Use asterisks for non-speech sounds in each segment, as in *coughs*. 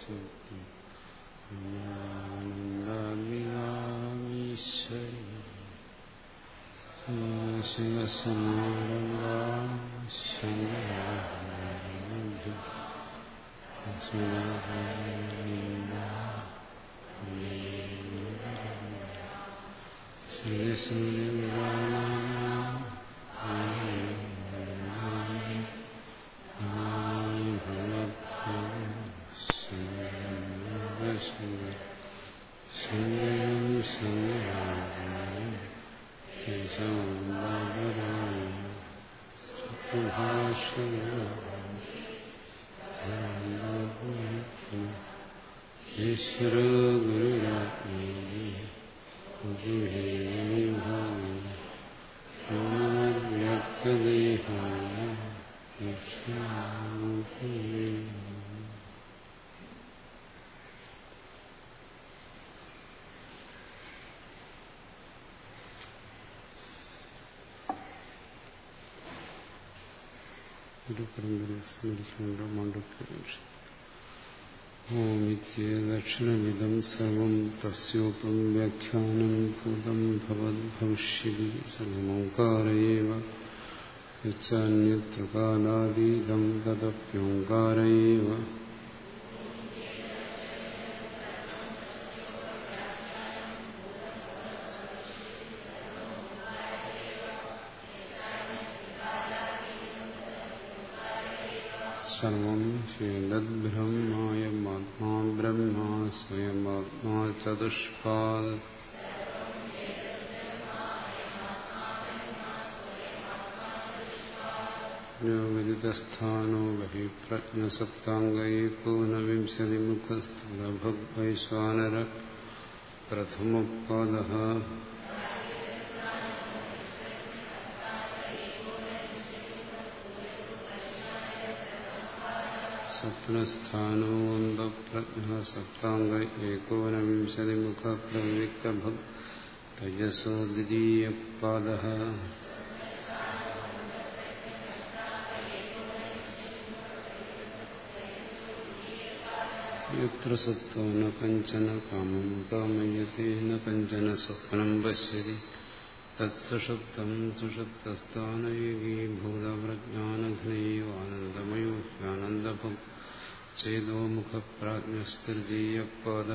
सुति ज्ञानन्दविनामीश्वरी सिंहसनारङ्गास्मिन् सूर्यं ഒരു പരമ്പര സ്മരിച്ചുകൊണ്ട് മണ്ഡലം ഓമിത്യേദക്ഷിണമിതം സർവം തസ്യോപം വ്യാഖ്യാനം ഭൂതം ഭവദ്ഭവിഷ്യതി സർവമോങ്കാരയേവ യച്ചാന്യത്ര കാലാതീതം चतुष्पाद। विदितस्थानो बहि प्रज्ञसप्ताङ्गैकोनविंशतिमुखस्थलभग्वैश्वानर प्रथमपादः स्वप्नस्थानो സ്വപ്നസ്ഥാനോ അന്തപ്രജ്ഞ സപ്താംഗ ഏകോനവിംശതിമുഖ പ്രവിക്തഭഗ് തജസോ ദ്വിതീയപാദ യത്ര സത്വോ ന കഞ്ചന കാമം കാമയത്തെ ന കഞ്ചന സ്വപ്നം ചേതോ മുഖപ്രാജ്ഞസ്തൃതീയപാദ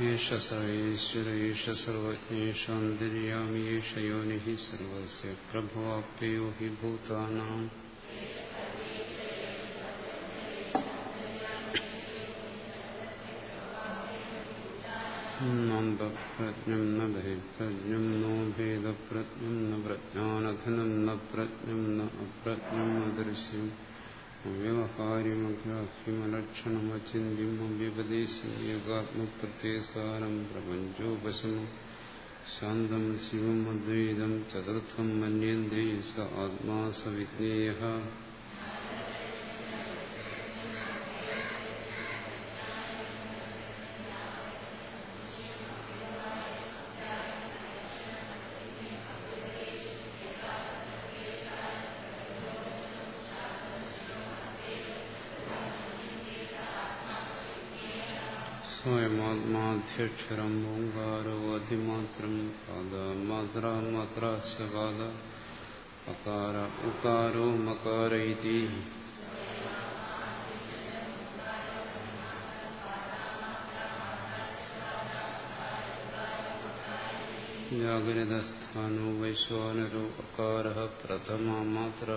യേഷ സർവേശ്വര യേഷ സർവജ്ഞേഷാന്തര്യാമി യേഷ യോനി സർവസ്യ പ്രഭവാപ്യയോ ഹി ഭൂതാനാം നന്ദപ്രജ്ഞം ന ബഹിപ്രജ്ഞം നോ ഭേദപ്രജ്ഞം ന പ്രജ്ഞാനഘനം ന പ്രജ്ഞം ന അപ്രജ്ഞം ന ദൃശ്യം അവ്യവഹാര്യമഗ്രാഹ്യമലക്ഷണമചിന്യം അവ്യപദേശം യോഗാത്മപ്രത്യസാരം പ്രപഞ്ചോപശമം. ശാന്തം ശിവം അദ്വൈതം ചതുർത്ഥം മന്യന്തേ സ ആത്മാ സ സ്വയമാത്മാധ്യക്ഷരം ഓങ്കാരോ അതിമാത്രം പാദ മാത്ര മാത്രാശ്ചപാദ അകാര ഉകാരോ മകാര ഇതി ജാഗ്രതസ്ഥാനോ വൈശ്വാനരോ അകാര പ്രഥമാ മാത്ര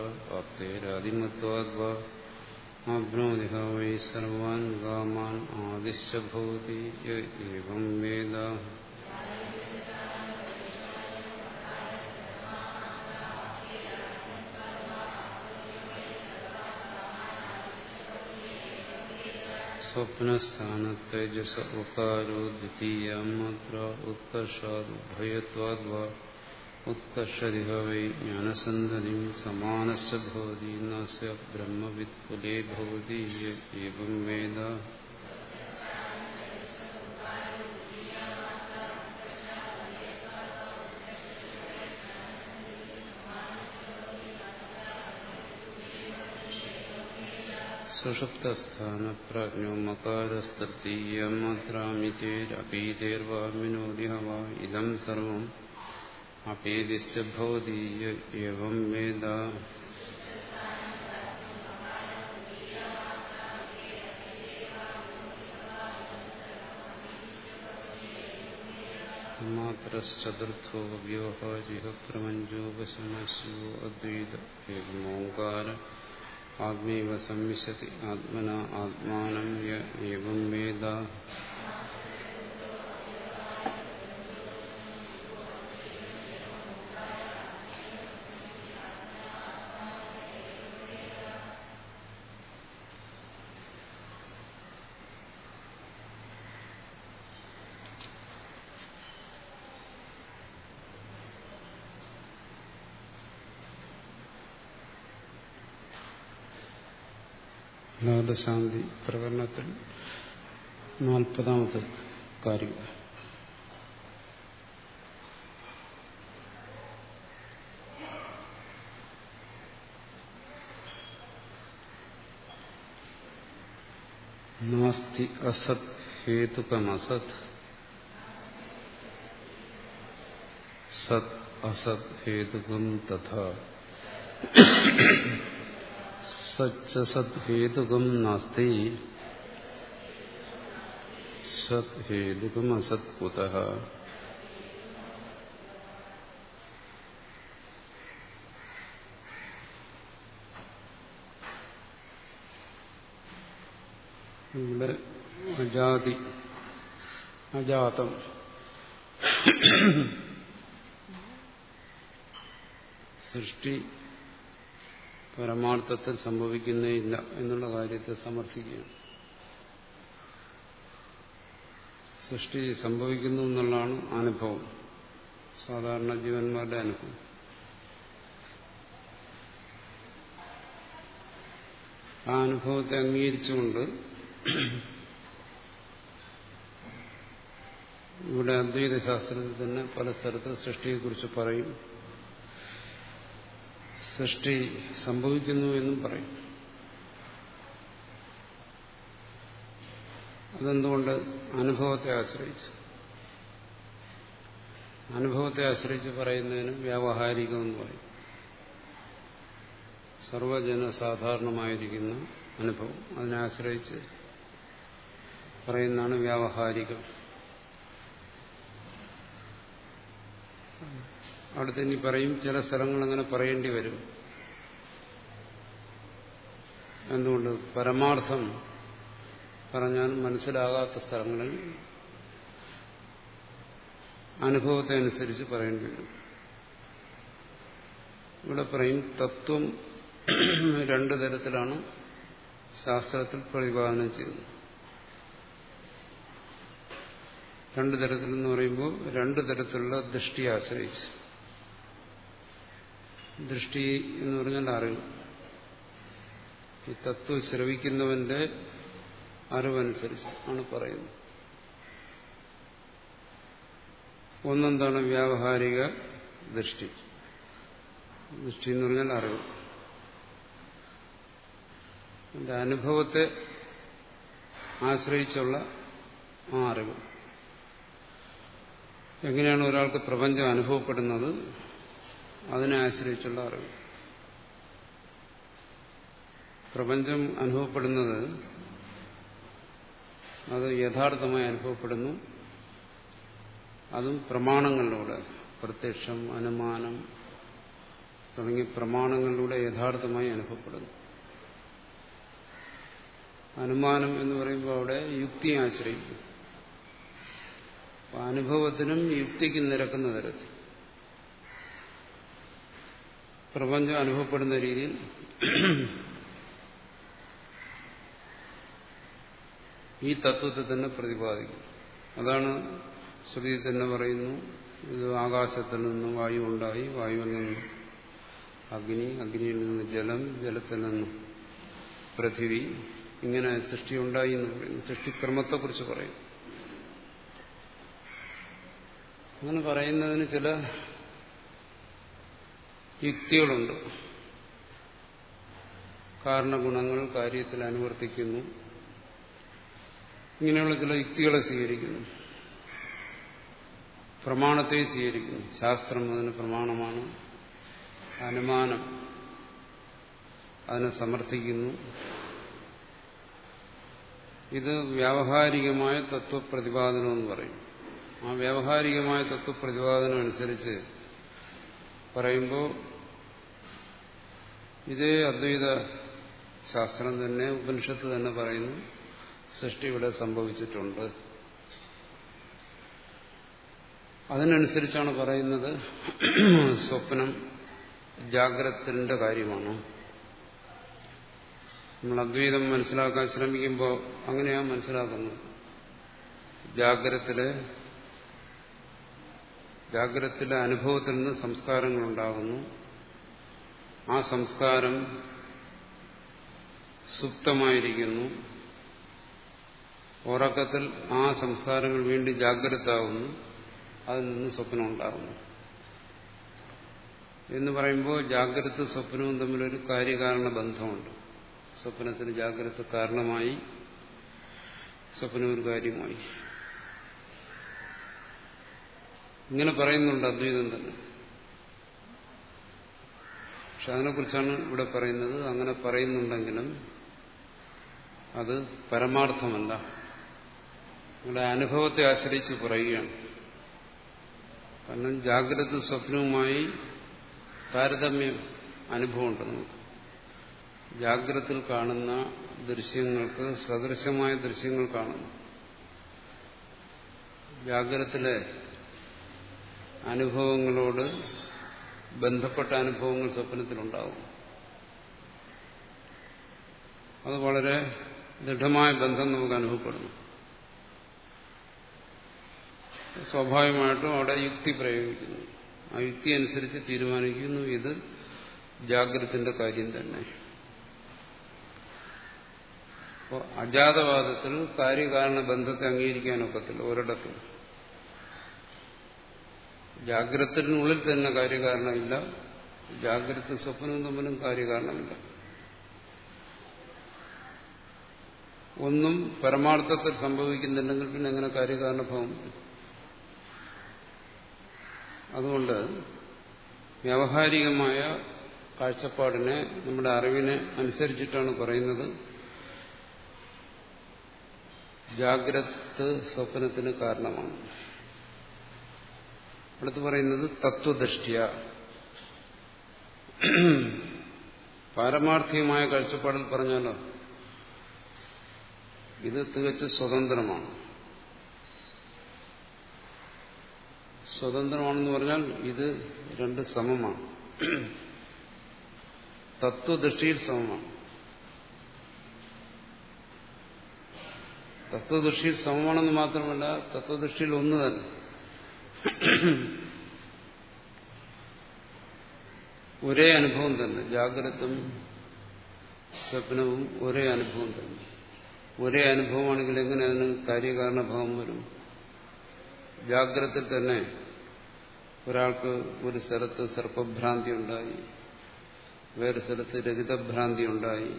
വാക്തേരാദിമത്വാദ്വാ ആപ്നോതി വൈ സർവാൻ കാമാൻ ആദിശ്ച ഭവതി ഏവം വേദ സ്വപ്നസ്ഥാനത്തൈജസ ഉകാരോ ദ്വിതീയ മാത്ര ഉത്കർഷാദുഭയത്വാദ്വാ ഉത്കർഷരിഹ വൈ ജ്ഞാനസന്ധനി സമാനശ്ച ഭവതി നസ്യ ബ്രഹ്മവിത്കുലേ ഭവതി ഏവം വേദ സുഷുപ്തസ്ഥാനപ്രാജ്ഞോ മകാരസ്തൃതീയ മാത്രാമിതേരപീതേർവാമിനോരിഹ വാ ഇതം സർവം അപേതിശ്ച ഭവതി എവം വേദ മാത്രശ്ചതുർത്ഥോ വ്യോഹാരിഹ പ്രപഞ്ചോപശമശോ അദ്വൈത ഏകമോങ്കാര ആത്മൈവ സംവിശതി ആത്മന ആത്മാനം യം വേദ നാദശാന്തി പ്രകടനത്തിൽ നാൽപ്പതാമത്തെ കാര്യം. നാസ്തി അസത് ഹേതുകമസത്. സത് അസത് ഹേതുകം തഥാ. സച്ച സദ്ഹേതുകം നാസ്തി സദ്ഹേതുകം അസത് കുത ഇവിടെ അജാതി അജാതം സൃഷ്ടി പരമാർത്ഥത്തിൽ സംഭവിക്കുന്നേ ഇല്ല എന്നുള്ള കാര്യത്തെ സമർത്ഥിക്കുകയാണ്. സൃഷ്ടി സംഭവിക്കുന്നു എന്നുള്ളതാണ് അനുഭവം. സാധാരണ ജീവന്മാരുടെ അനുഭവം. ആ അനുഭവത്തെ അംഗീകരിച്ചുകൊണ്ട് ഇവിടെ അദ്വൈത ശാസ്ത്രത്തിൽ തന്നെ പല സ്ഥലത്ത് സൃഷ്ടിയെക്കുറിച്ച് പറയും. സൃഷ്ടി സംഭവിക്കുന്നു എന്നും പറയും. അതെന്തുകൊണ്ട് അനുഭവത്തെ ആശ്രയിച്ച്? അനുഭവത്തെ ആശ്രയിച്ച് പറയുന്നതിന് വ്യാവഹാരികമെന്ന് പറയും. സർവജന സാധാരണമായിരിക്കുന്ന അനുഭവം അതിനെ ആശ്രയിച്ച് പറയുന്നതാണ് വ്യാവഹാരികം. അടുത്ത് ഇനി പറയും ചില സ്ഥലങ്ങൾ അങ്ങനെ പറയേണ്ടി വരും. എന്തുകൊണ്ട്? പരമാർത്ഥം പറഞ്ഞാൽ മനസ്സിലാകാത്ത സ്ഥലങ്ങളിൽ അനുഭവത്തെ അനുസരിച്ച് പറയേണ്ടി വരും. ഇവിടെ പറയും തത്വം രണ്ടു തരത്തിലാണ് ശാസ്ത്രത്തിൽ പ്രതിപാദനം ചെയ്യുന്നത്. രണ്ടു തരത്തിലെന്ന് പറയുമ്പോൾ രണ്ടു തരത്തിലുള്ള ദൃഷ്ടി ആശ്രയിച്ച്. ദൃഷ്ടി എന്ന് പറഞ്ഞാൽ അറിവ്. ഈ തത്വം ശ്രവിക്കുന്നവന്റെ അറിവനുസരിച്ച് ആണ് പറയുന്നത്. ഒന്നെന്താണ് വ്യാവഹാരിക ദൃഷ്ടി? ദൃഷ്ടി എന്ന് പറഞ്ഞാൽ അറിവ്. എന്റെ അനുഭവത്തെ ആശ്രയിച്ചുള്ള ആ അറിവ്. എങ്ങനെയാണ് ഒരാൾക്ക് പ്രപഞ്ചം അനുഭവപ്പെടുന്നത്? അതിനെ ആശ്രയിച്ചുള്ള അറിവ്. പ്രപഞ്ചം അനുഭവപ്പെടുന്നത് അത് യഥാർത്ഥമായി അനുഭവപ്പെടുന്നു. അതും പ്രമാണങ്ങളിലൂടെ. പ്രത്യക്ഷം അനുമാനം തുടങ്ങി പ്രമാണങ്ങളിലൂടെ യഥാർത്ഥമായി അനുഭവപ്പെടുന്നു. അനുമാനം എന്ന് പറയുമ്പോൾ അവിടെ യുക്തിയെ ആശ്രയിക്കും അനുഭവത്തിനും യുക്തിക്കും നിരക്കുന്ന തരത്തിൽ. പ്രപഞ്ചം അനുഭവപ്പെടുന്ന രീതിയിൽ ഈ തത്വത്തെ തന്നെ പ്രതിപാദിക്കും. അതാണ് ശ്രുതി തന്നെ പറയുന്നു ഇത് ആകാശത്തിൽ നിന്ന് വായു ഉണ്ടായി വായുവിൽ നിന്ന് അഗ്നി അഗ്നിയിൽ നിന്ന് ജലം ജലത്തിൽ നിന്ന് പൃഥിവി ഇങ്ങനെ സൃഷ്ടി ഉണ്ടായി എന്ന് പറയുന്നു. സൃഷ്ടിക്രമത്തെക്കുറിച്ച് പറയും അങ്ങനെ പറയുന്നതിന് ചില യുക്തികളുണ്ട്. കാരണഗുണങ്ങൾ കാര്യത്തിൽ അനുവർത്തിക്കുന്നു. ഇങ്ങനെയുള്ള ചില യുക്തികളെ സ്വീകരിക്കുന്നു. പ്രമാണത്തെ സ്വീകരിക്കുന്നു. ശാസ്ത്രം അതിന് പ്രമാണമാണ്. അനുമാനം അതിനെ സമർത്ഥിക്കുന്നു. ഇത് വ്യാവഹാരികമായ തത്വപ്രതിപാദനം എന്ന് പറയും. ആ വ്യാവഹാരികമായ തത്വപ്രതിപാദനം അനുസരിച്ച് പറയുമ്പോൾ ഇതേ അദ്വൈത ശാസ്ത്രം തന്നെ ഉപനിഷത്ത് തന്നെ പറയുന്നു സൃഷ്ടി ഇവിടെ സംഭവിച്ചിട്ടുണ്ട്. അതിനനുസരിച്ചാണ് പറയുന്നത് സ്വപ്നം ജാഗ്രതന്റെ കാര്യമാണ്. നമ്മൾ അദ്വൈതം മനസ്സിലാക്കാൻ ശ്രമിക്കുമ്പോൾ അങ്ങനെയാണ് മനസ്സിലാക്കുന്നത്. ജാഗ്രതത്തിലെ ജാഗ്രതത്തിലെ അനുഭവത്തിൽ നിന്ന് സംസ്കാരങ്ങളുണ്ടാകുന്നു. ആ സംസ്കാരം സുപ്തമായിരിക്കുന്നു. ഉറക്കത്തിൽ ആ സംസ്കാരങ്ങൾ വീണ്ടും ജാഗ്രതാവുന്നു. അതിൽ നിന്ന് സ്വപ്നം ഉണ്ടാകുന്നു എന്ന് പറയുമ്പോൾ ജാഗ്രത സ്വപ്നവും തമ്മിലൊരു കാര്യകാരണ ബന്ധമുണ്ട്. സ്വപ്നത്തിന് ജാഗ്രത കാരണമായി സ്വപ്നം ഒരു കാര്യമായി. ഇങ്ങനെ പറയുന്നുണ്ട് അദ്വൈതം തന്നെ പക്ഷെ അതിനെക്കുറിച്ചാണ് ഇവിടെ പറയുന്നത്. അങ്ങനെ പറയുന്നുണ്ടെങ്കിലും അത് പരമാർത്ഥമല്ല. നിങ്ങളുടെ അനുഭവത്തെ ആശ്രയിച്ച് പറയുകയാണ്. കാരണം ജാഗ്രത സ്വപ്നവുമായി താരതമ്യം അനുഭവമുണ്ട് നമുക്ക്. ജാഗ്രതത്തിൽ കാണുന്ന ദൃശ്യങ്ങൾക്ക് സദൃശമായ ദൃശ്യങ്ങൾ കാണുന്നു. ജാഗ്രതത്തിലെ അനുഭവങ്ങളോട് ബന്ധപ്പെട്ട അനുഭവങ്ങൾ സ്വപ്നത്തിലുണ്ടാവും. അത് വളരെ ദൃഢമായ ബന്ധം നമുക്ക് അനുഭവപ്പെടുന്നു. സ്വാഭാവികമായിട്ടും അവിടെ യുക്തി പ്രയോഗിക്കുന്നു. ആ യുക്തി അനുസരിച്ച് തീരുമാനിക്കുന്നു. ഇത് ജാഗ്രതത്തിന്റെ കാര്യം തന്നെ. അപ്പോൾ അജാതവാദത്തിൽ കാര്യകാരണ ബന്ധത്തെ അംഗീകരിക്കാനൊക്കത്തില്ല ഒരിടത്തും. ജാഗ്രതത്തിനുള്ളിൽ തന്നെ കാര്യകാരണമില്ല. ജാഗ്രത സ്വപ്നവും തമ്മിലും കാര്യകാരണമില്ല. ഒന്നും പരമാർത്ഥത്തിൽ സംഭവിക്കുന്നുണ്ടെങ്കിൽ പിന്നെ എങ്ങനെ കാര്യകാരണഭാവം? അതുകൊണ്ട് വ്യാവഹാരികമായ കാഴ്ചപ്പാടിനെ നമ്മുടെ അറിവിനെ അനുസരിച്ചിട്ടാണ് പറയുന്നത്. ജാഗ്രത് സ്വപ്നത്തിന് കാരണമാണ്. അടുത്ത് പറയുന്നത് തത്വദൃഷ്ടിയ. പാരമാർത്ഥികമായ കാഴ്ചപ്പാടിൽ പറഞ്ഞാലോ ഇത് തികച്ചും സ്വതന്ത്രമാണ്. സ്വതന്ത്രമാണെന്ന് പറഞ്ഞാൽ ഇത് രണ്ട് സമമാണ്. തത്വദൃഷ്ടിയിൽ സമമാണ്. തത്വദൃഷ്ടിയിൽ സമമാണെന്ന് മാത്രമല്ല തത്വദൃഷ്ടിയിൽ ഒന്ന് തന്നെ. *coughs* ഒരേ അനുഭവം തന്നെ ജാഗ്രതും സ്വപ്നവും ഒരേ അനുഭവം തന്നെ. ഒരേ അനുഭവമാണെങ്കിൽ എങ്ങനെ അതിന് കാര്യകാരണഭാവം വരും? ജാഗ്രത്തിൽ തന്നെ ഒരാൾക്ക് ഒരു സ്ഥലത്ത് സർപ്പഭ്രാന്തി ഉണ്ടായി വേറെ സ്ഥലത്ത് രഹിതഭ്രാന്തി ഉണ്ടായി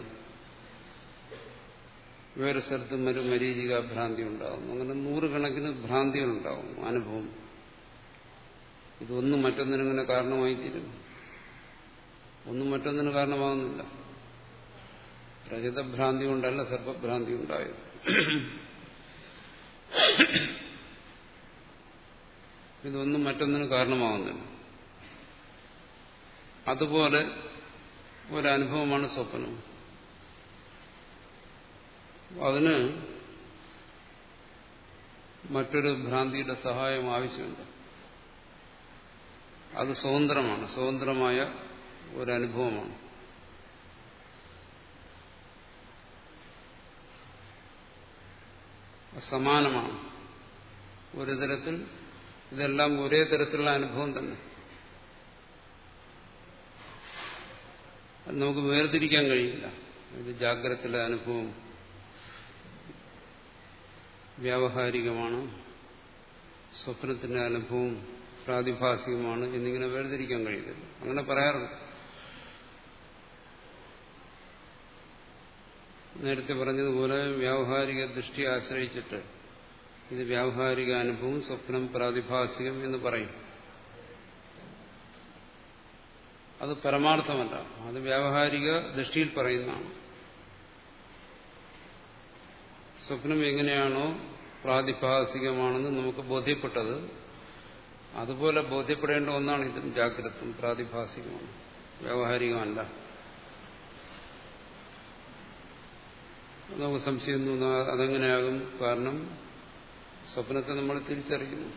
വേറെ സ്ഥലത്ത് മരു മരീചികാഭ്രാന്തി ഉണ്ടാകുന്നു ഉണ്ടാകും അങ്ങനെ നൂറുകണക്കിന് ഭ്രാന്തികളുണ്ടാകുന്നു അനുഭവം. ഇതൊന്നും മറ്റൊന്നിനെങ്ങനെ കാരണമായി തീരും ഒന്നും മറ്റൊന്നിന് കാരണമാകുന്നില്ല. രജതഭ്രാന്തി കൊണ്ടല്ല സർപ്പഭ്രാന്തി ഉണ്ടായത്. ഇതൊന്നും മറ്റൊന്നിന് കാരണമാകുന്നില്ല. അതുപോലെ ഒരനുഭവമാണ് സ്വപ്നം. അതിന് മറ്റൊരു ഭ്രാന്തിയുടെ സഹായം ആവശ്യമുണ്ട്. അത് സ്വതന്ത്രമാണ്. സ്വതന്ത്രമായ ഒരനുഭവമാണ്. സമാനമാണ്. ഒരു തരത്തിൽ ഇതെല്ലാം ഒരേ തരത്തിലുള്ള അനുഭവം തന്നെ. നമുക്ക് വേർതിരിക്കാൻ കഴിയില്ല. ഇത് ജാഗ്രതയിലെ അനുഭവം. വ്യാവഹാരികമാണ്. സ്വപ്നത്തിന്റെ അനുഭവം. പ്രാതിഭാസികമാണ് എന്നിങ്ങനെ വേർതിരിക്കാൻ കഴിയത്തില്ല അങ്ങനെ പറയാറുണ്ട്. നേരത്തെ പറഞ്ഞതുപോലെ വ്യാവഹാരിക ദൃഷ്ടി ആശ്രയിച്ചിട്ട് ഇത് വ്യാവഹാരിക അനുഭവം സ്വപ്നം പ്രാതിഭാസികം എന്ന് പറയും. അത് പരമാർത്ഥമല്ല. അത് വ്യാവഹാരിക ദൃഷ്ടിയിൽ പറയുന്നതാണ്. സ്വപ്നം എങ്ങനെയാണോ പ്രാതിഭാസികമാണെന്ന് നമുക്ക് ബോധ്യപ്പെട്ടത് അതുപോലെ ബോധ്യപ്പെടേണ്ട ഒന്നാണ് ഇതും ജാഗ്രതും പ്രാതിഭാസികമാണ് വ്യാവഹാരികമല്ല നമുക്ക് സംശയം തോന്നുന്നു അതെങ്ങനെയാകും? കാരണം സ്വപ്നത്തെ നമ്മൾ തിരിച്ചറിയുന്നു.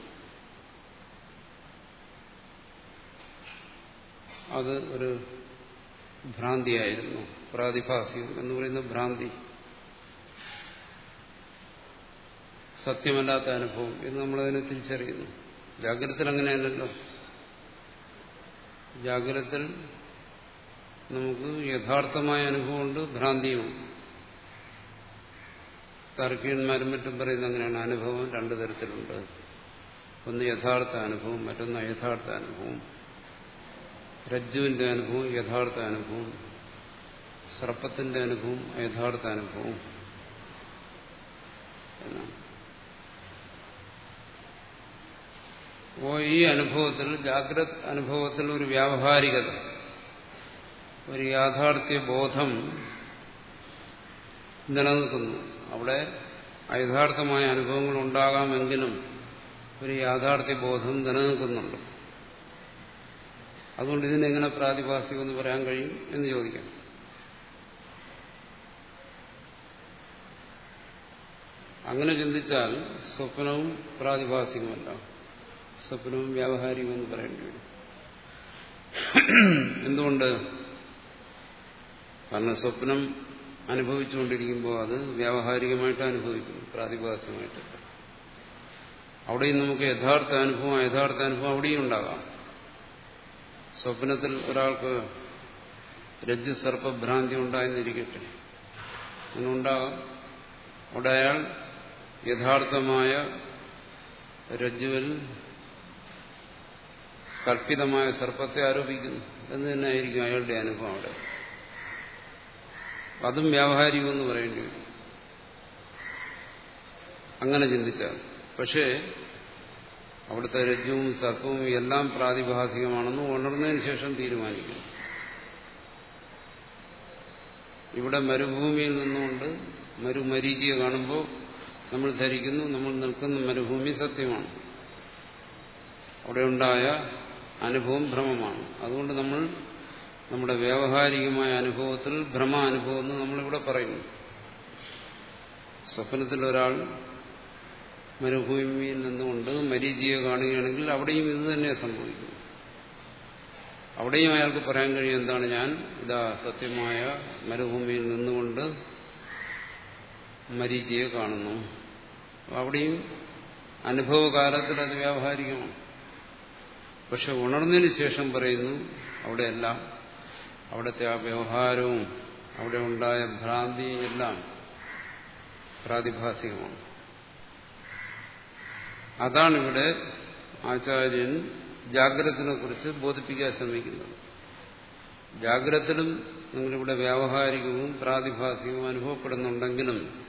അത് ഒരു ഭ്രാന്തിയായിരുന്നു. പ്രാതിഭാസികം എന്ന് പറയുന്ന ഭ്രാന്തി. സത്യമല്ലാത്ത അനുഭവം എന്ന് നമ്മളതിനെ തിരിച്ചറിയുന്നു. ജാഗ്രതത്തിൽ അങ്ങനെയല്ലല്ലോ. ജാഗ്രതത്തിൽ നമുക്ക് യഥാർത്ഥമായ അനുഭവമുണ്ട് ഭ്രാന്തിയും താർക്കികന്മാരും മറ്റും പറയുന്ന അങ്ങനെയാണ്. അനുഭവം രണ്ടു തരത്തിലുണ്ട്. ഒന്ന് യഥാർത്ഥ അനുഭവം മറ്റൊന്ന് യഥാർത്ഥ അനുഭവം. രജ്ജുവിന്റെ അനുഭവം യഥാർത്ഥ അനുഭവം. സർപ്പത്തിന്റെ അനുഭവം യഥാർത്ഥ അനുഭവം. എന്നാണ്. ഓ ഈ അനുഭവത്തിൽ ജാഗ്രത് അനുഭവത്തിൽ ഒരു വ്യാവഹാരികത ഒരു യാഥാർത്ഥ്യ ബോധം നിലനിൽക്കുന്നു. അവിടെ യഥാർത്ഥമായ അനുഭവങ്ങൾ ഉണ്ടാകാമെങ്കിലും ഒരു യാഥാർത്ഥ്യ ബോധം നിലനിൽക്കുന്നുണ്ട്. അതുകൊണ്ട് ഇതിനെങ്ങനെ പ്രാതിഭാസികം എന്ന് പറയാൻ കഴിയും എന്ന് ചോദിക്കാം. അങ്ങനെ ചിന്തിച്ചാൽ സ്വപ്നവും പ്രാതിഭാസികമല്ല സ്വപ്നവും വ്യാവഹാരികമെന്ന് പറയേണ്ടി വരും എന്തുകൊണ്ട്? കാരണം സ്വപ്നം അനുഭവിച്ചുകൊണ്ടിരിക്കുമ്പോൾ അത് വ്യാവഹാരികമായിട്ട് അനുഭവിക്കുന്നു പ്രാതിഭാസികമായിട്ട്. അവിടെയും നമുക്ക് യഥാർത്ഥ അനുഭവം യഥാർത്ഥ അനുഭവം അവിടെയും ഉണ്ടാകാം. സ്വപ്നത്തിൽ ഒരാൾക്ക് രജ്ജു സർപ്പഭ്രാന്തി ഉണ്ടായെന്നിരിക്കട്ടെ. അങ്ങനുണ്ടാകാം അവിടെ അയാൾ യഥാർത്ഥമായ രജ്ജുവിൽ കൽപ്പിതമായ സർപ്പത്തെ ആരോപിക്കുന്നു എന്ന് തന്നെ ആയിരിക്കും അയാളുടെ അനുഭവം അവിടെ. അതും വ്യാവഹാരികമെന്ന് പറയേണ്ടി വരും. അങ്ങനെ ചിന്തിച്ചാൽ. പക്ഷേ അവിടുത്തെ രജ്ജുവും സർപ്പവും എല്ലാം പ്രാതിഭാസികമാണെന്ന് ഉണർന്നതിന് ശേഷം തീരുമാനിക്കും ഇവിടെ മരുഭൂമിയിൽ നിന്നുകൊണ്ട് മരുമരീചിയെ കാണുമ്പോൾ നമ്മൾ ധരിക്കുന്നു നമ്മൾ നിൽക്കുന്ന മരുഭൂമി സത്യമാണ്. അവിടെ ഉണ്ടായ അനുഭവം ഭ്രമമാണ്. അതുകൊണ്ട് നമ്മൾ നമ്മുടെ വ്യാവഹാരികമായ അനുഭവത്തിൽ ഭ്രമ അനുഭവം എന്ന് നമ്മളിവിടെ പറയുന്നു. സ്വപ്നത്തിൽ ഒരാൾ മരുഭൂമിയിൽ നിന്നുകൊണ്ട് മരീചിയെ കാണുകയാണെങ്കിൽ അവിടെയും ഇത് തന്നെ സംഭവിക്കും അവിടെയും അയാൾക്ക് പറയാൻ കഴിയും എന്താണ് ഞാൻ ഇതാ സത്യമായ മരുഭൂമിയിൽ നിന്നുകൊണ്ട് മരീചിയെ കാണുന്നു. അവിടെയും അനുഭവകാലത്തിൽ അത് വ്യാവഹാരികമാണ്. പക്ഷെ ഉണർന്നതിന് ശേഷം പറയുന്നു അവിടെയെല്ലാം. അവിടുത്തെ ആ വ്യവഹാരവും അവിടെ ഉണ്ടായ ഭ്രാന്തി എല്ലാം പ്രാതിഭാസികമാണ്. അതാണിവിടെ ആചാര്യൻ ജാഗ്രതനെ കുറിച്ച് ബോധിപ്പിക്കാൻ ശ്രമിക്കുന്നത്. ജാഗ്രതത്തിലും നിങ്ങളിവിടെ വ്യാവഹാരികവും പ്രാതിഭാസികവും അനുഭവപ്പെടുന്നുണ്ടെങ്കിലും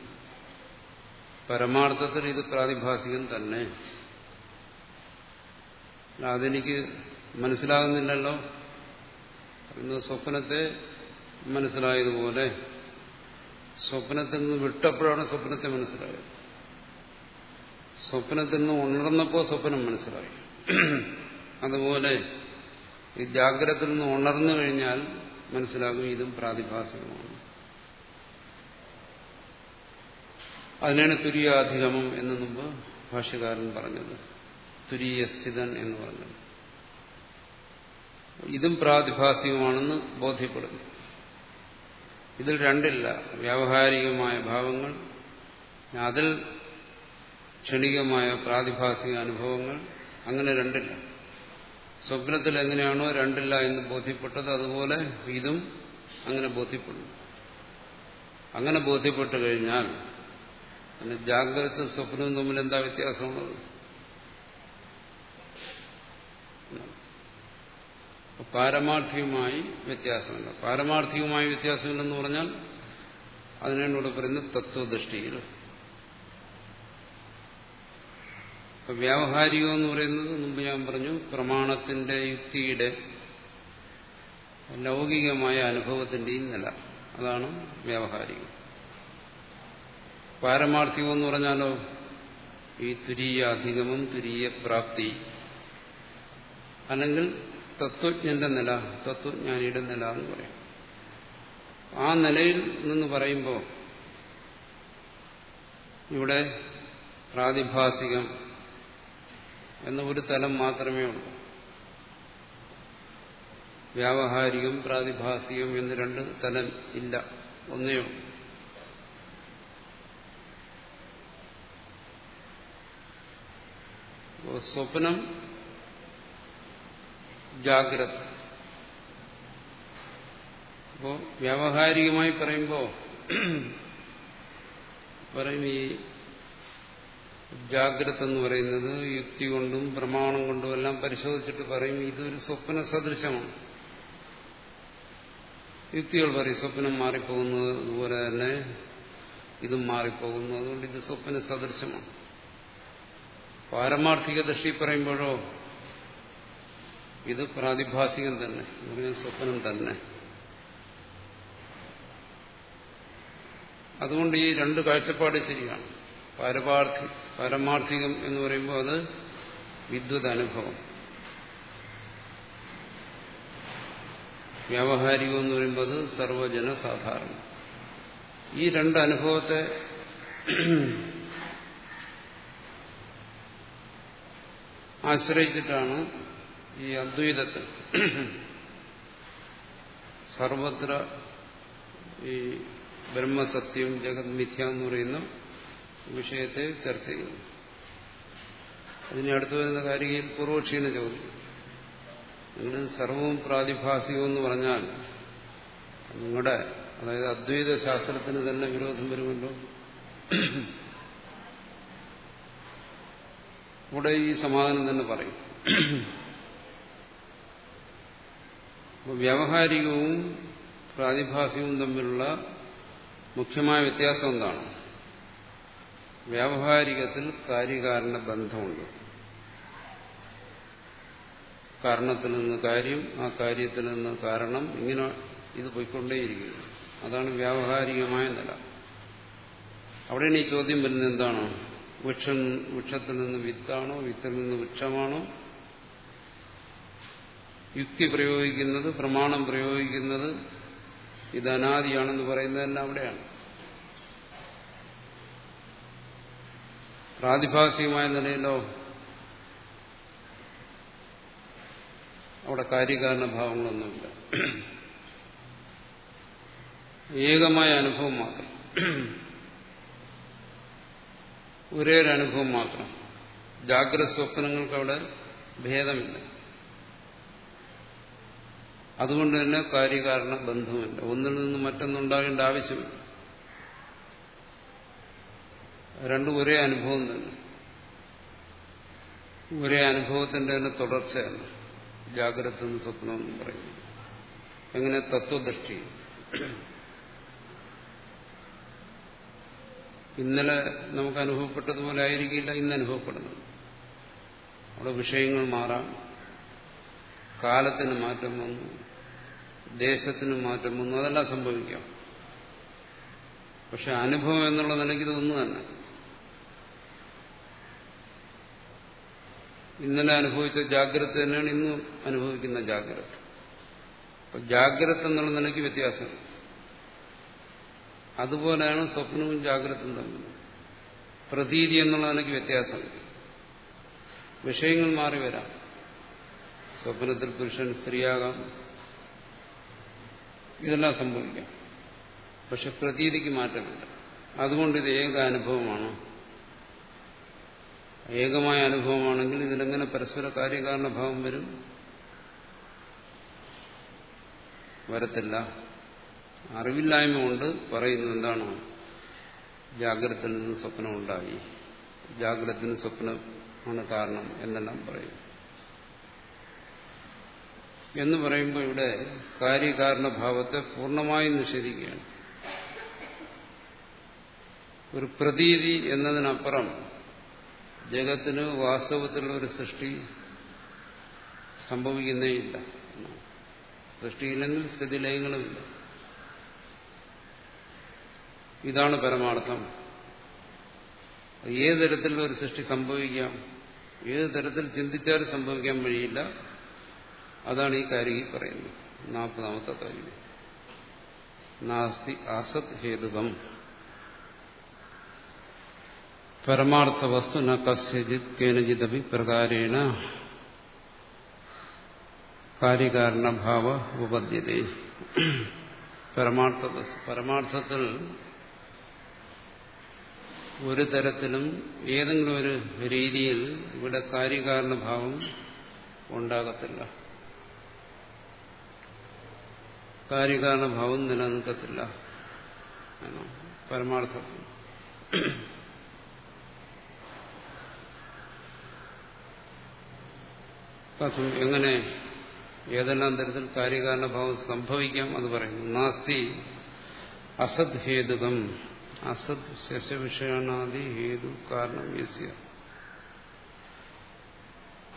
പരമാർത്ഥത്തിൽ ഇത് പ്രാതിഭാസികം തന്നെ. അതെനിക്ക് മനസ്സിലാകുന്നില്ലല്ലോ. എന്ന് സ്വപ്നത്തെ മനസ്സിലായതുപോലെ സ്വപ്നത്തിൽ നിന്ന് വിട്ടപ്പോഴാണ് സ്വപ്നത്തെ മനസ്സിലായത്. സ്വപ്നത്തിൽ നിന്ന് ഉണർന്നപ്പോൾ സ്വപ്നം മനസ്സിലായി. അതുപോലെ ഈ ജാഗ്രതയിൽ നിന്ന് ഉണർന്നു കഴിഞ്ഞാൽ മനസ്സിലാകും ഇതും പ്രാതിഭാസികമാണ്. അതിനാണ് തുര്യാധിഗമം എന്ന് മുമ്പ് ഭാഷ്യകാരൻ പറഞ്ഞത്. തുരീയസ്ഥിതൻ എന്ന് പറഞ്ഞു ഇതും പ്രാതിഭാസികമാണെന്ന് ബോധ്യപ്പെടുന്നു. ഇതിൽ രണ്ടില്ല. വ്യാവഹാരികമായ ഭാവങ്ങൾ അതിൽ ക്ഷണികമായ പ്രാതിഭാസിക അനുഭവങ്ങൾ അങ്ങനെ രണ്ടില്ല. സ്വപ്നത്തിൽ എങ്ങനെയാണോ രണ്ടില്ല എന്ന് ബോധ്യപ്പെട്ടത് അതുപോലെ ഇതും അങ്ങനെ ബോധ്യപ്പെടുന്നു. അങ്ങനെ ബോധ്യപ്പെട്ടു കഴിഞ്ഞാൽ ജാഗ്രത സ്വപ്നവും തമ്മിൽ എന്താ വ്യത്യാസമുള്ളത്? പാരമാർത്ഥികമായി വ്യത്യാസമില്ല. പാരമാർത്ഥികമായി വ്യത്യാസമില്ലെന്ന് പറഞ്ഞാൽ അതിനാണ് ഇവിടെ പറയുന്നത് തത്വദൃഷ്ടിയിൽ വ്യാവഹാരികം എന്ന് പറയുന്നത് മുമ്പ് ഞാൻ പറഞ്ഞു പ്രമാണത്തിന്റെ യുക്തിയുടെ ലൗകികമായ അനുഭവത്തിന്റെയും നില. അതാണ് വ്യാവഹാരികം. പാരമാർത്ഥികം എന്ന് പറഞ്ഞാലോ ഈ തുരീയ അധിഗമം തുരീയ പ്രാപ്തി അല്ലെങ്കിൽ തത്വജ്ഞന്റെ നില തത്വജ്ഞാനിയുടെ നില എന്ന് പറയും. ആ നിലയിൽ നിന്ന് പറയുമ്പോൾ ഇവിടെ പ്രാതിഭാസികം എന്ന ഒരു തലം മാത്രമേ ഉള്ളൂ. വ്യാവഹാരികം പ്രാതിഭാസികം എന്ന് രണ്ട് തലം ഇല്ല ഒന്നേ ഉള്ളൂ. സ്വപ്നം ജാഗ്രത. അപ്പോ വ്യാവഹാരികമായി പറയുമ്പോ പറയും ഈ ജാഗ്രത എന്ന് പറയുന്നത് യുക്തി കൊണ്ടും പ്രമാണം കൊണ്ടും എല്ലാം പരിശോധിച്ചിട്ട് പറയും ഇതൊരു സ്വപ്ന സദൃശമാണ്. യുക്തികൾ പറയും സ്വപ്നം മാറിപ്പോകുന്നത് അതുപോലെ തന്നെ ഇതും മാറിപ്പോകുന്നു. അതുകൊണ്ട് ഇത് സ്വപ്ന സദൃശമാണ്. പാരമാർത്ഥിക ദൃഷ്ടി പറയുമ്പോഴോ ഇത് പ്രാതിഭാസികം തന്നെ സ്വപ്നം തന്നെ. അതുകൊണ്ട് ഈ രണ്ട് കാഴ്ചപ്പാട് ശരിയാണ്. പരമാർത്ഥി പരമാർത്ഥികം എന്ന് പറയുമ്പോൾ അത് വിദ്വത് അനുഭവം വ്യാവഹാരികം എന്ന് പറയുമ്പോൾ അത് സർവജന സാധാരണ ഈ രണ്ട് അനുഭവത്തെ ആശ്രയിച്ചിട്ടാണ് ഈ അദ്വൈതത്തിൽ സർവത്ര ഈ ബ്രഹ്മസത്യം ജഗത് മിഥ്യ എന്ന് പറയുന്ന വിഷയത്തെ ചർച്ച ചെയ്യുന്നു. അതിനെ അടുത്തു വരുന്ന കാര്യം പൂർവക്ഷീണ ചോദ്യം. നിങ്ങൾ സർവവും പ്രാതിഭാസികം എന്ന് പറഞ്ഞാൽ നിങ്ങളുടെ അതായത് അദ്വൈത ശാസ്ത്രത്തിന് തന്നെ വിരോധം വരുമല്ലോ. ഇവിടെ ഈ സമാധാനം തന്നെ പറയും. വ്യാവഹാരികവും പ്രാതിഭാസികവും തമ്മിലുള്ള മുഖ്യമായ വ്യത്യാസം എന്താണ്? വ്യാവഹാരികത്തിൽ കാര്യകാരണ ബന്ധമുണ്ട്. കാരണത്തിൽ നിന്ന് കാര്യം ആ കാര്യത്തിൽ നിന്ന് കാരണം ഇങ്ങനെ ഇത് പോയിക്കൊണ്ടേയിരിക്കുന്നു. അതാണ് വ്യാവഹാരികമായ നില. അവിടെയാണ് ഈ ചോദ്യം വരുന്നത് എന്താണ്? വൃക്ഷം വൃക്ഷത്തിൽ നിന്ന് വിത്താണോ? വിത്തിൽ നിന്ന് വൃക്ഷമാണോ? യുക്തി പ്രയോഗിക്കുന്നത് പ്രമാണം പ്രയോഗിക്കുന്നത് ഇത് അനാദിയാണെന്ന് പറയുന്നതെല്ലാം അവിടെയാണ്. പ്രാതിഭാസികമായ നിലയിലോ അവിടെ കാര്യകാരണ ഭാവങ്ങളൊന്നുമില്ല ഏകമായ അനുഭവം മാത്രം. ഒരേ ഒരു അനുഭവം മാത്രം. ജാഗ്രത സ്വപ്നങ്ങൾക്ക് അവിടെ ഭേദമില്ല. അതുകൊണ്ട് തന്നെ കാര്യകാരണ ബന്ധമില്ല ഒന്നിൽ നിന്ന് മറ്റൊന്നുണ്ടാകേണ്ട ആവശ്യമില്ല. രണ്ടും ഒരേ അനുഭവം തന്നെ. ഒരേ അനുഭവത്തിന്റെ തന്നെ തുടർച്ചയാണ്. ജാഗ്രത എന്ന് സ്വപ്നം എന്ന് പറയുന്നത്. എങ്ങനെ തത്വദൃഷ്ടി. ഇന്നലെ നമുക്ക് അനുഭവപ്പെട്ടതുപോലെ ആയിരിക്കില്ല ഇന്ന് അനുഭവപ്പെടുന്നത്. അവിടെ വിഷയങ്ങൾ മാറാം. കാലത്തിന് മാറ്റം വന്നു ദേശത്തിന് മാറ്റം വന്നു അതെല്ലാം സംഭവിക്കാം. പക്ഷെ അനുഭവം എന്നുള്ള നിലയ്ക്ക് ഇതൊന്നു തന്നെ. ഇന്നലെ അനുഭവിച്ച ജാഗ്രത തന്നെയാണ് ഇന്നും അനുഭവിക്കുന്ന ജാഗ്രത. അപ്പൊ ജാഗ്രത എന്നുള്ള നിലയ്ക്ക് വ്യത്യാസം. അതുപോലെയാണ് സ്വപ്നവും ജാഗ്രതയും തമ്മിൽ. പ്രതീതി എന്നുള്ള നിലയ്ക്ക് വ്യത്യാസം. വിഷയങ്ങൾ മാറി വരാം. സ്വപ്നത്തിൽ പുരുഷൻ സ്ത്രീയാകാം. ഇതെല്ലാം സംഭവിക്കാം. പക്ഷെ പ്രതീതിക്ക് മാറ്റമില്ല. അതുകൊണ്ട് ഇത് ഏക അനുഭവമാണ്. ഏകമായ അനുഭവമാണെങ്കിൽ ഇതിലെങ്ങനെ പരസ്പര കാര്യകാരണഭാവം വരും? വരത്തില്ല. അറിവില്ലായ്മ കൊണ്ട് പറയുന്നത് എന്താണ്? ജാഗ്രത നിന്ന് സ്വപ്നം ഉണ്ടായി. ജാഗ്രതത്തിന് സ്വപ്നമാണ് കാരണം എന്നെല്ലാം പറയും. എന്ന് പറയുമ്പോൾ ഇവിടെ കാര്യകാരണഭാവത്തെ പൂർണമായും നിഷേധിക്കുകയാണ്. ഒരു പ്രതീതി എന്നതിനപ്പുറം ജഗത്തിന് വാസ്തവത്തിലുള്ള ഒരു സൃഷ്ടി സംഭവിക്കുന്നേയില്ല സൃഷ്ടിയില്ലെങ്കിൽ സ്ഥിതിലയങ്ങളുമില്ല ഇതാണ് പരമാർത്ഥം. ഏത് തരത്തിലുള്ള ഒരു സൃഷ്ടി സംഭവിക്കാം? ഏത് തരത്തിൽ ചിന്തിച്ചാലും സംഭവിക്കാൻ വഴിയില്ല. അതാണ് ഈ കാര്യം പറയുന്നത്. നാൽപ്പതാമത്തെ കാര്യം നാസ്തി അസത് ഹേതുകം. പരമാർത്ഥ വസ്തു ന കസ്യജിത് കേനജിദപി പ്രകാരേണ കാര്യകാരണഭാവ ഉപപദ്യത പരമാർത്ഥ പരമാർത്ഥത്തിൽ ഒരു തരത്തിലും ഏതെങ്കിലും ഒരു രീതിയിൽ ഇവിടെ കാര്യകാരണഭാവം ഉണ്ടാകത്തില്ല. കാര്യകാരണഭാവം നിലനിൽക്കത്തില്ല. പരമാർത്ഥത്തിൽ കഥം എങ്ങനെ ഏതെല്ലാം തരത്തിൽ കാര്യകാരണഭാവം സംഭവിക്കാം അത് പറയുന്നു. നാസ്തി അസത് ഹേതുകം അസത് ശശവിഷയണാദി ഹേതു കാരണം യസ്യ.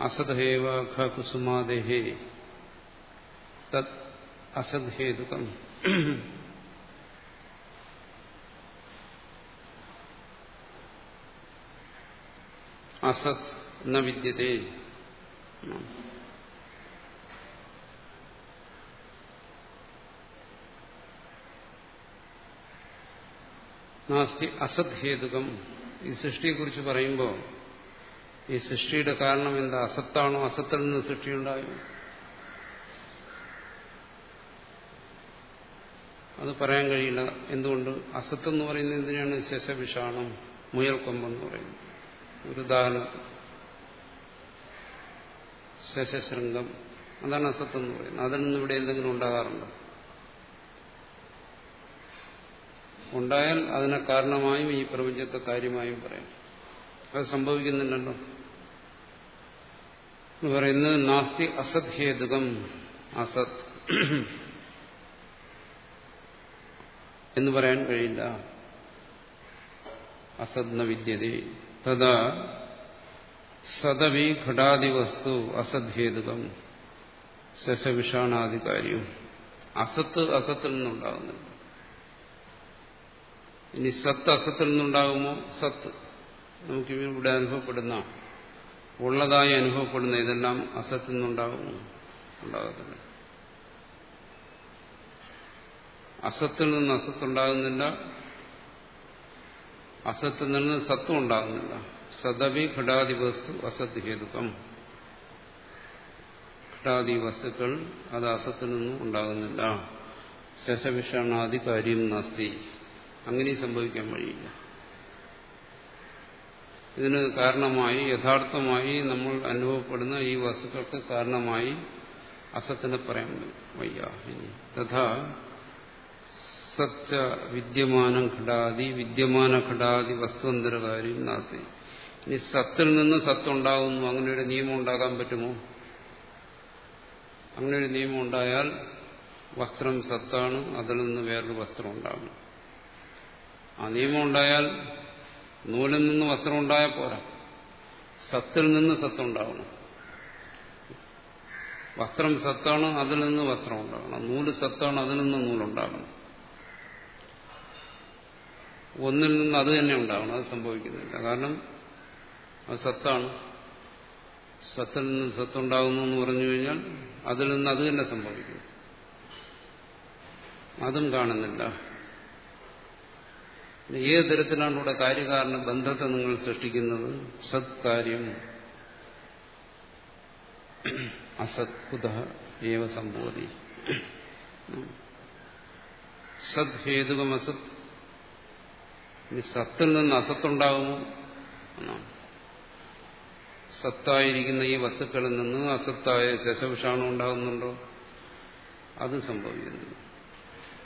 അസദേവ ഖുസുമാദേഹേ തത് അസദ് ഹേതുകം അസത് ന വിദ്യത്തെ. നാസ്തി അസത് ഹേതുകം ഈ സൃഷ്ടിയെക്കുറിച്ച് പറയുമ്പോൾ ഈ സൃഷ്ടിയുടെ കാരണം എന്താ? അസത്താണോ? അസത്തിൽ നിന്ന് സൃഷ്ടിയുണ്ടായോ അത് പറയാൻ കഴിയില്ല. എന്തുകൊണ്ട്? അസത്തെന്ന് പറയുന്നത് എന്തിനാണ്? ശശവിഷാണം മുയൽക്കൊമ്പെന്ന് പറയുന്നത്. ഒരു ഉദാഹരണത്തിൽ ശശശൃംഗം അതാണ് അസത്തെന്ന് പറയുന്നത്. അതിൽ നിന്ന് ഇവിടെ എന്തെങ്കിലും ഉണ്ടാകാറുണ്ടോ? ഉണ്ടായാൽ അതിനെ കാരണമായും ഈ പ്രപഞ്ചത്തെ കാര്യമായും പറയാം. അത് സംഭവിക്കുന്നില്ലല്ലോ. എന്ന് പറയുന്നത് നാസ്തി അസത് ഹേതുകം. അസത്. എന്ന് പറയാൻ കഴിയില്ല. അസദ്ന വിദ്യതേ. തഥാ സദവി ഘടാദി വസ്തു അസദ്ഹേതുകം ശശവിഷാണാധികാരിയും അസത്ത് അസത്തിൽ നിന്നുണ്ടാകുന്നു ഇനി സത്ത് അസത്തിൽ നിന്നുണ്ടാകുമോ? സത്ത്. നമുക്ക് ഇവിടെ അനുഭവപ്പെടുന്ന ഉള്ളതായി അനുഭവപ്പെടുന്ന ഇതെല്ലാം അസത്തിൽ നിന്നുണ്ടാകുമോ ഉണ്ടാകത്തില്ല. അസത്തിൽ നിന്ന് അസത്തുണ്ടാകുന്നില്ല. അസത്തിൽ നിന്ന് സത്വം ഉണ്ടാകുന്നില്ല. സദവി ഘടാദി വസ്തു അസത് ഹേതുക്കം ഘടാദി വസ്തുക്കൾ അത് അസത്തിൽ നിന്നും ഉണ്ടാകുന്നില്ല. ശശവിഷാണാദി കാര്യം നാസ്തി. അങ്ങനെ സംഭവിക്കാൻ വഴിയില്ല. ഇതിന് കാരണമായി യഥാർത്ഥമായി നമ്മൾ അനുഭവപ്പെടുന്ന ഈ വസ്തുക്കൾക്ക് കാരണമായി അസത്തിനെ പറയാൻ വയ്യ. തഥാ സച്ച വിദ്യമാനം ഘടാതി വിദ്യമാന ഘടാതി വസ്തുവന്തരകാര്യം നാസ്തി ഇനി സത്തിൽ നിന്ന് സത്തുണ്ടാകുന്നു അങ്ങനെ ഒരു നിയമം ഉണ്ടാകാൻ പറ്റുമോ? അങ്ങനെ ഒരു നിയമം ഉണ്ടായാൽ വസ്ത്രം സത്താണ് അതിൽ നിന്ന് വേറൊരു വസ്ത്രം ഉണ്ടാകണം ആ നിയമം ഉണ്ടായാൽ നൂലിൽ നിന്ന് വസ്ത്രം ഉണ്ടായാൽ പോരാ. സത്തിൽ നിന്ന് സത്തുണ്ടാവണം. വസ്ത്രം സത്താണ് അതിൽ നിന്ന് വസ്ത്രം ഉണ്ടാകണം നൂൽ സത്താണ് അതിൽ നിന്ന് നൂലുണ്ടാകണം ഒന്നിൽ നിന്ന് അത് തന്നെ ഉണ്ടാവണം അത് സംഭവിക്കുന്നില്ല. കാരണം അത് സത്താണ്. സത്തിൽ നിന്ന് സത്തുണ്ടാകുന്നു എന്ന് പറഞ്ഞു കഴിഞ്ഞാൽ അതിൽ നിന്ന് അത് തന്നെ സംഭവിക്കും. അതും കാണുന്നില്ല. ഏത് തരത്തിലാണ് ഇവിടെ കാര്യകാരണ ബന്ധത്തെ നിങ്ങൾ സൃഷ്ടിക്കുന്നത്? സത് കാര്യം. അസത് കുത ഏവ സംഭവതി. സത് ഹേതുകം അസത് ഇനി സത്തിൽ നിന്ന് അസത്തുണ്ടാകുമോ എന്നാണ്. സത്തായിരിക്കുന്ന ഈ വസ്തുക്കളിൽ നിന്ന് അസത്തായ ശശവിഷാണു ഉണ്ടാകുന്നുണ്ടോ? അത് സംഭവിക്കുന്നു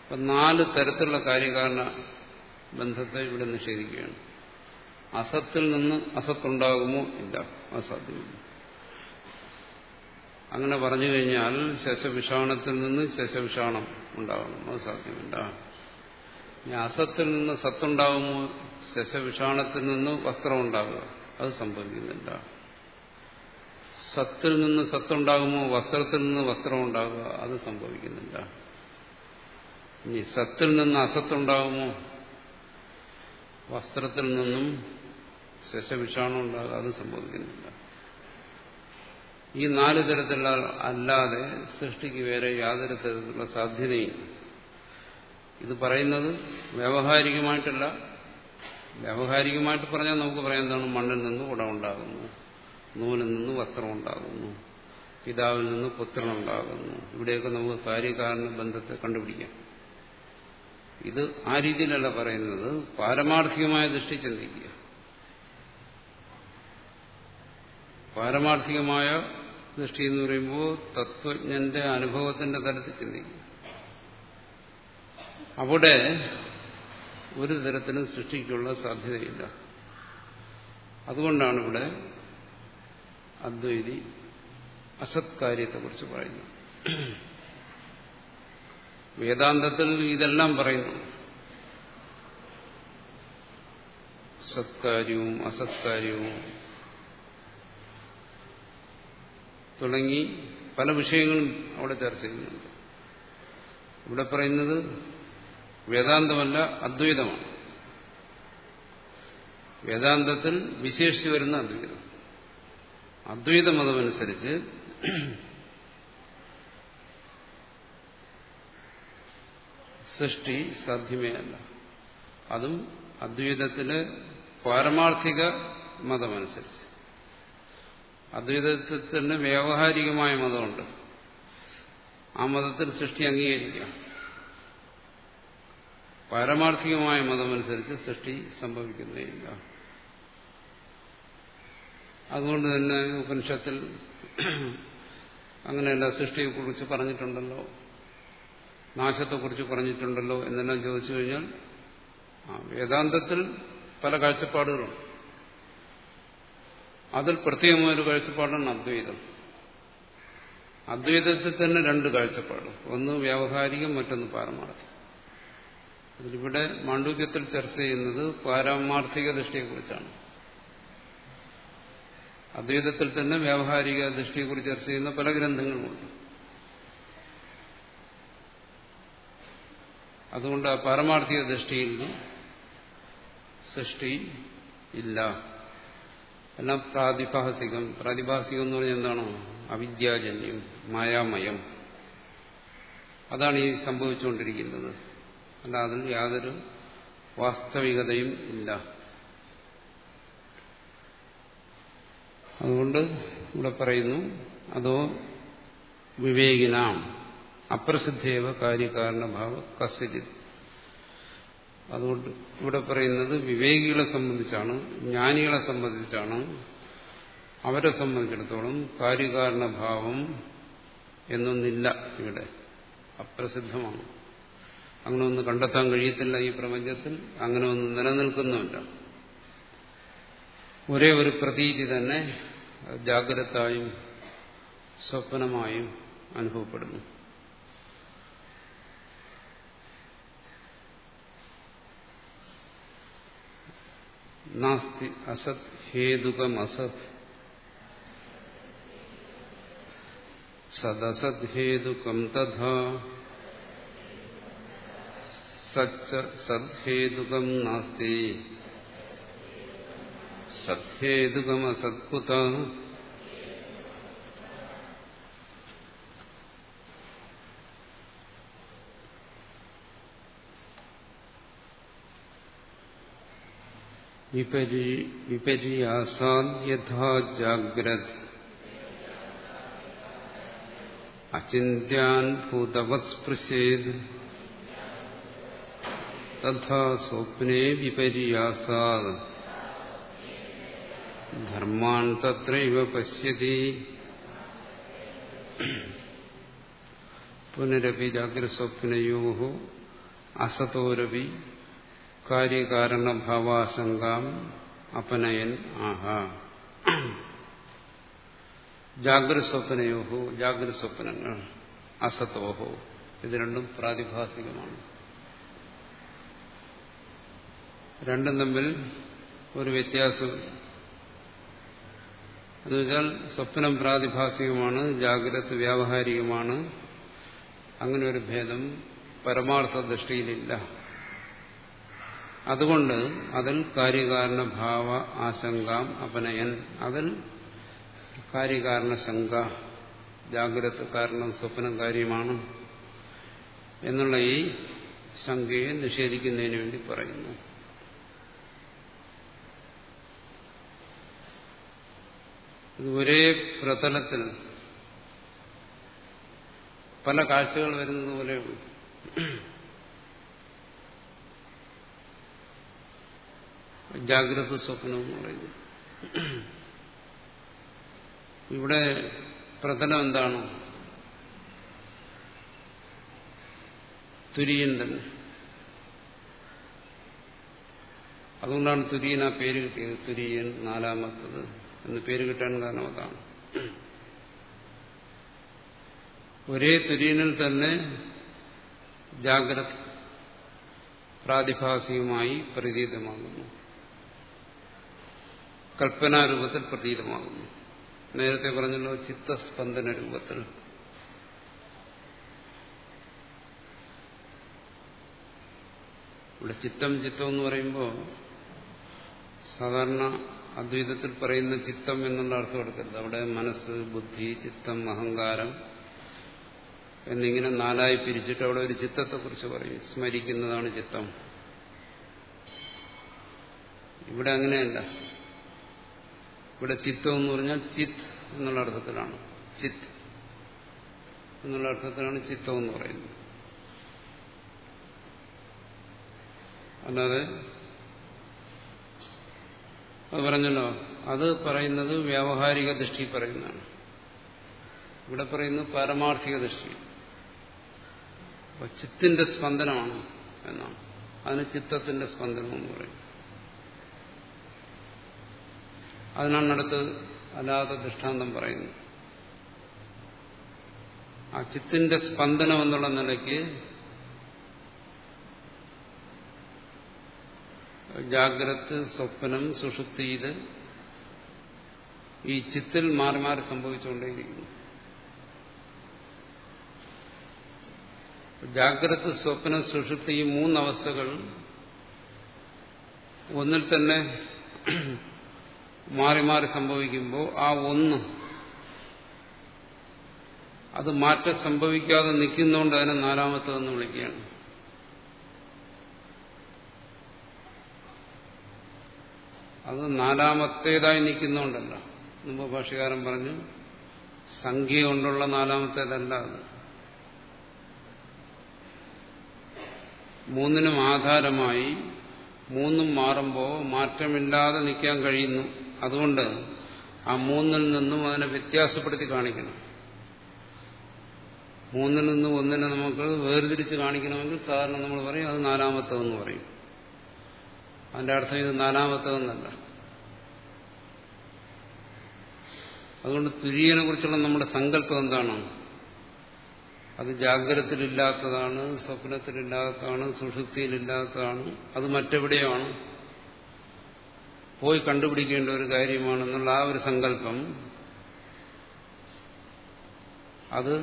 അപ്പൊ നാല് തരത്തിലുള്ള കാര്യകാരണ ബന്ധത്തെ ഇവിടെ നിഷേധിക്കുകയാണ്. അസത്തിൽ നിന്ന് അസത്തുണ്ടാകുമോ? ഇല്ല. അസാധ്യമില്ല അങ്ങനെ പറഞ്ഞു കഴിഞ്ഞാൽ ശശവിഷാണത്തിൽ നിന്ന് ശശവിഷാണം ഉണ്ടാകണം. അത് സാധ്യമല്ല. അസത്തിൽ നിന്ന് സത്തുണ്ടാകുമോ ശശവിഷാണത്തിൽ നിന്ന് വസ്ത്രം ഉണ്ടാകുക അത് സംഭവിക്കുന്നില്ല സത്തിൽ നിന്ന് സത്തുണ്ടാകുമോ? വസ്ത്രത്തിൽ നിന്ന് വസ്ത്രം ഉണ്ടാകുക അത് സംഭവിക്കുന്നില്ല ഇനി സത്തിൽ നിന്ന് അസത്തുണ്ടാകുമോ? വസ്ത്രത്തിൽ നിന്നും ശശവിഷാണം ഉണ്ടാകുക അത് സംഭവിക്കുന്നില്ല ഈ നാല് തരത്തിലുള്ള അല്ലാതെ സൃഷ്ടിക്ക് വേറെ യാതൊരു തരത്തിലുള്ള സാധ്യതയും ഇത് പറയുന്നത് വ്യാവഹാരികമായിട്ടല്ല. വ്യാവഹാരികമായിട്ട് പറഞ്ഞാൽ നമുക്ക് പറയാൻ എന്താണ്? മണ്ണിൽ നിന്ന് കുടമുണ്ടാകുന്നു നൂലിൽ നിന്ന് വസ്ത്രം ഉണ്ടാകുന്നു പിതാവിൽ നിന്ന് പുത്രനുണ്ടാകുന്നു ഇവിടെയൊക്കെ നമുക്ക് കാര്യകാരണ ബന്ധത്തെ കണ്ടുപിടിക്കാം. ഇത് ആ രീതിയിലല്ല പറയുന്നത്. പാരമാർത്ഥികമായ ദൃഷ്ടി ചിന്തിക്കുക. പാരമാർത്ഥികമായ ദൃഷ്ടി എന്ന് പറയുമ്പോൾ തത്വജ്ഞന്റെ അനുഭവത്തിന്റെ തരത്തിൽ ചിന്തിക്കുക. അവിടെ ഒരു തരത്തിലും സൃഷ്ടിക്കുള്ള സാധ്യതയില്ല. അതുകൊണ്ടാണ് ഇവിടെ അദ്വൈതി അസത്കാര്യത്തെക്കുറിച്ച് പറയുന്നത്. വേദാന്തത്തിൽ ഇതെല്ലാം പറയുന്നു. സത്കാര്യവും അസത്കാര്യവും തുടങ്ങി പല വിഷയങ്ങളും അവിടെ ചർച്ച ചെയ്യുന്നുണ്ട്. ഇവിടെ പറയുന്നത് വേദാന്തമല്ല അദ്വൈതമാണ്. വേദാന്തത്തിൽ വിശേഷിച്ച് വരുന്ന അദ്വൈതം. അദ്വൈത മതമനുസരിച്ച് സൃഷ്ടി സാധ്യമേ അല്ല അതും അദ്വൈതത്തിലെ പാരമാർത്ഥിക മതമനുസരിച്ച്. അദ്വൈതത്തിൽ തന്നെ വ്യാവഹാരികമായ മതമുണ്ട്. ആ മതത്തിൽ സൃഷ്ടി അംഗീകരിക്കാം. പാരമാർത്ഥികമായ മതമനുസരിച്ച് സൃഷ്ടി സംഭവിക്കുന്നേയില്ല. അതുകൊണ്ട് തന്നെ ഉപനിഷത്തിൽ അങ്ങനെയല്ല സൃഷ്ടിയെക്കുറിച്ച് പറഞ്ഞിട്ടുണ്ടല്ലോ നാശത്തെക്കുറിച്ച് പറഞ്ഞിട്ടുണ്ടല്ലോ എന്നെല്ലാം ചോദിച്ചു കഴിഞ്ഞാൽ വേദാന്തത്തിൽ പല കാഴ്ചപ്പാടുകളുണ്ട്. അതിൽ പ്രത്യേകമായൊരു കാഴ്ചപ്പാടാണ് അദ്വൈതം. അദ്വൈതത്തിൽ തന്നെ രണ്ട് കാഴ്ചപ്പാട്. ഒന്ന് വ്യാവഹാരികം മറ്റൊന്ന് പാരമാർത്ഥികം. അതിലിവിടെ മാണ്ഡൂക്യത്തിൽ ചർച്ച ചെയ്യുന്നത് പാരമാർത്ഥിക ദൃഷ്ടിയെക്കുറിച്ചാണ്. അദ്വൈതത്തിൽ തന്നെ വ്യാവഹാരിക ദൃഷ്ടിയെക്കുറിച്ച് ചർച്ച ചെയ്യുന്ന പല ഗ്രന്ഥങ്ങളുമുണ്ട്. അതുകൊണ്ട് ആ പാരമാർത്ഥിക ദൃഷ്ടിയിൽ സൃഷ്ടി ഇല്ല. എല്ലാം പ്രാതിഭാസികം. പ്രാതിഭാസികം എന്ന് പറഞ്ഞാൽ എന്താണോ? അവിദ്യാജന്യം മായാമയം. അതാണ് ഈ സംഭവിച്ചുകൊണ്ടിരിക്കുന്നത്. അല്ല അതിൽ യാതൊരു വാസ്തവികതയും ഇല്ല. അതുകൊണ്ട് ഇവിടെ പറയുന്നു അതോ വിവേകിനാം. അപ്രസിദ്ധേവ കാര്യകാരണഭാവ കസ്യജിത് അതുകൊണ്ട് ഇവിടെ പറയുന്നത് വിവേകികളെ സംബന്ധിച്ചാണ് ജ്ഞാനികളെ സംബന്ധിച്ചാണ് അവരെ സംബന്ധിച്ചിടത്തോളം കാര്യകാരണഭാവം എന്നൊന്നില്ല ഇവിടെ. അപ്രസിദ്ധമാണ്. അങ്ങനെ ഒന്ന് കണ്ടെത്താൻ കഴിയത്തില്ല ഈ പ്രപഞ്ചത്തിൽ. അങ്ങനെ ഒന്ന് നിലനിൽക്കുന്നുമില്ല. ഒരേ ഒരു പ്രതീതി തന്നെ ജാഗ്രതായും സ്വപ്നമായും അനുഭവപ്പെടുന്നു. നാസ്തി അസത് ഹേതുകം അസത്. സദസത് ഹേതുകം തഥാ. സച്ച സദ്ഹേതുകം നാസ്തി. സത്ഹേതുകമസത്കുത വിപര്യാസാദ് യഥാ ജാഗ്രത്. അചിന്യാൻ ഭൂതവത് സ്പൃശേത്. തഥാ സ്വപ്നെ വിപര്യാസാദ് ധർമാൻ തത്രൈവ പശ്യതി പുനരപി ജാഗ്രസ്വപ്നയോ അസതോരപി കാര്യകാരണഭാവാശങ്കാം അപനയൻ ആഹ ജാഗ്രസ്വപ്നയോഹോ ജാഗ്രസ്വപ്നങ്ങൾ അസത്തോഹോ ഇത് രണ്ടും പ്രാതിഭാസികമാണ്। രണ്ടും തമ്മിൽ ഒരു വ്യത്യാസം. എന്നുവെച്ചാൽ സ്വപ്നം പ്രാതിഭാസികമാണ് ജാഗ്രത വ്യാവഹാരികമാണ്. അങ്ങനെ ഒരു ഭേദം പരമാർത്ഥ ദൃഷ്ടിയിലില്ല. അതുകൊണ്ട് അതിൽ കാര്യകാരണ ഭാവ ആശങ്കാം അപനയൻ അതിൽ കാര്യകാരണ ശങ്ക ജാഗ്രത കാരണം സ്വപ്നം കാര്യമാണ് എന്നുള്ള ഈ ശങ്കയെ നിഷേധിക്കുന്നതിന് വേണ്ടി പറയുന്നു. ഇത് ഒരേ പ്രതലത്തിൽ പല കാഴ്ചകൾ വരുന്നത് പോലെയാണ് ജാഗ്രത സ്വപ്നം എന്ന് പറയുന്നു ഇവിടെ പ്രതലം എന്താണ്? തുര്യൻ തന്നെ അതുകൊണ്ടാണ് തുര്യൻ ആ പേര് കിട്ടിയത് തുര്യൻ നാലാമത്തത്. എന്ന് പേര് കിട്ടാൻ കാരണം അതാണ്. ഒരേ തുര്യനിൽ തന്നെ ജാഗ്രത പ്രാതിഭാസികമായി പ്രതീതമാകുന്നു. കൽപ്പനാരൂപത്തിൽ പ്രതീതമാകുന്നു. നേരത്തെ പറഞ്ഞല്ലോ ചിത്തസ്പന്ദന രൂപത്തിൽ. ഇവിടെ ചിത്തം ചിത്തം എന്ന് പറയുമ്പോൾ സാധാരണ അദ്വൈതത്തിൽ പറയുന്ന ചിത്തം എന്നുള്ള അർത്ഥം എടുക്കരുത് അവിടെ മനസ്സ് ബുദ്ധി ചിത്തം അഹങ്കാരം എന്നിങ്ങനെ നാലായി പിരിച്ചിട്ട് അവിടെ ഒരു ചിത്തത്തെക്കുറിച്ച് പറയും. സ്മരിക്കുന്നതാണ് ചിത്തം. ഇവിടെ അങ്ങനെയല്ല. ഇവിടെ ചിത്തം എന്ന് പറഞ്ഞാൽ ചിത്ത് എന്നുള്ള അർത്ഥത്തിലാണ്. ചിത്ത് എന്നുള്ള അർത്ഥത്തിലാണ് ചിത്തം എന്ന് പറയുന്നത്. അല്ലാതെ അത് പറഞ്ഞല്ലോ അത് പറയുന്നത് വ്യാവഹാരിക ദൃഷ്ടി പറയുന്നതാണ്. ഇവിടെ പറയുന്നത് പാരമാർത്ഥിക ദൃഷ്ടി. ചിത്തിന്റെ സ്പന്ദനമാണ് എന്നാണ്. അതിന് ചിത്തത്തിന്റെ സ്പന്ദനം എന്ന് പറയും. അതിനാണ് അടുത്ത് അല്ലാത്ത ദൃഷ്ടാന്തം പറയുന്നത്. ആ ചിത്തിന്റെ സ്പന്ദനം എന്നുള്ള നിലയ്ക്ക് ജാഗ്രത് സ്വപ്നം സുഷുപ്തി ഇത് ഈ ചിത്തിൽ മാറി മാറി സംഭവിച്ചുകൊണ്ടേയിരിക്കുന്നു. ജാഗ്രത് സ്വപ്ന സുഷുപ്തി ഈ മൂന്നവസ്ഥകൾ ഒന്നിൽ തന്നെ മാറി മാറി സംഭവിക്കുമ്പോൾ ആ ഒന്ന് അത് മാറ്റം സംഭവിക്കാതെ നിൽക്കുന്നതുകൊണ്ട് അതിനെ നാലാമത്തെ എന്ന് വിളിക്കുകയാണ്. അത് നാലാമത്തേതായി നിൽക്കുന്നതുകൊണ്ടല്ല മുമ്പ് ഭാഷകാരൻ പറഞ്ഞു സംഖ്യ കൊണ്ടുള്ള നാലാമത്തേതല്ല അത്. മൂന്നിനും ആധാരമായി മൂന്നും മാറുമ്പോൾ മാറ്റമില്ലാതെ നിൽക്കാൻ കഴിയുന്നു. അതുകൊണ്ട് ആ മൂന്നിൽ നിന്നും അതിനെ വ്യത്യാസപ്പെടുത്തി കാണിക്കണം. മൂന്നിൽ നിന്നും ഒന്നിനെ നമുക്ക് വേർതിരിച്ച് കാണിക്കണമെങ്കിൽ സാധാരണ നമ്മൾ പറയും അത് നാലാമത്തതെന്ന് പറയും. അതിന്റെ അർത്ഥം ഇത് നാലാമത്തതെന്നല്ല അതുകൊണ്ട് തുര്യനെ കുറിച്ചുള്ള നമ്മുടെ സങ്കല്പം എന്താണ്? അത് ജാഗ്രതത്തിലില്ലാത്തതാണ് സ്വപ്നത്തിലില്ലാത്തതാണ് സുഷുപ്തിയിലില്ലാത്തതാണ് അത് മറ്റെവിടെയാണ്? പോയി കണ്ടുപിടിക്കേണ്ട ഒരു കാര്യമാണെന്നുള്ള ആ ഒരു സങ്കല്പം അത്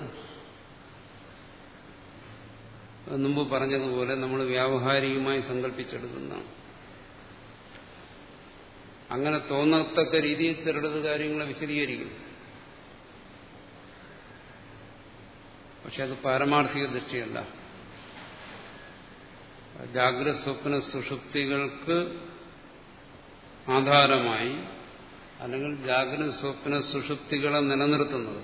മുമ്പ് പറഞ്ഞതുപോലെ നമ്മൾ വ്യാവഹാരികമായി സങ്കല്പിച്ചെടുക്കുന്നതാണ്. അങ്ങനെ തോന്നത്തക്ക രീതിയിൽ ചിലടത് കാര്യങ്ങളെ വിശദീകരിക്കും. പക്ഷെ അത് പാരമാർത്ഥിക ദൃഷ്ടിയല്ല. ജാഗ്രത സ്വപ്ന സുഷുപ്തികൾക്ക് ആധാരമായി അല്ലെങ്കിൽ ജാഗ്രത സ്വപ്ന സുഷുപ്തികളെ നിലനിർത്തുന്നത്.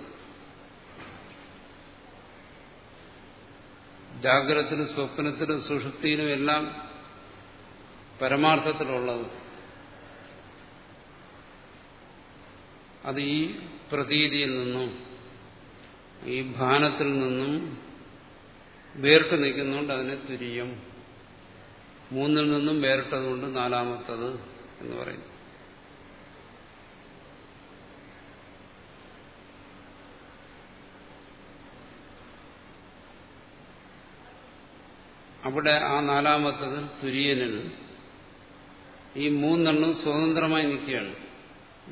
ജാഗ്രതത്തിനും സ്വപ്നത്തിനും സുഷുപ്തിയിലും എല്ലാം പരമാർത്ഥത്തിലുള്ളത്. അത് ഈ പ്രതീതിയിൽ നിന്നും ഈ ഭാനത്തിൽ നിന്നും വേർട്ട് നിൽക്കുന്നുണ്ട് അതിനെ തുര്യം. മൂന്നിൽ നിന്നും വേറിട്ടതുകൊണ്ട് നാലാമത്തത് എന്ന് പറയുന്നു. അവിടെ ആ നാലാമത്തത് തുര്യനിൽ ഈ മൂന്നെണ്ണം സ്വതന്ത്രമായി നിൽക്കുകയാണ്.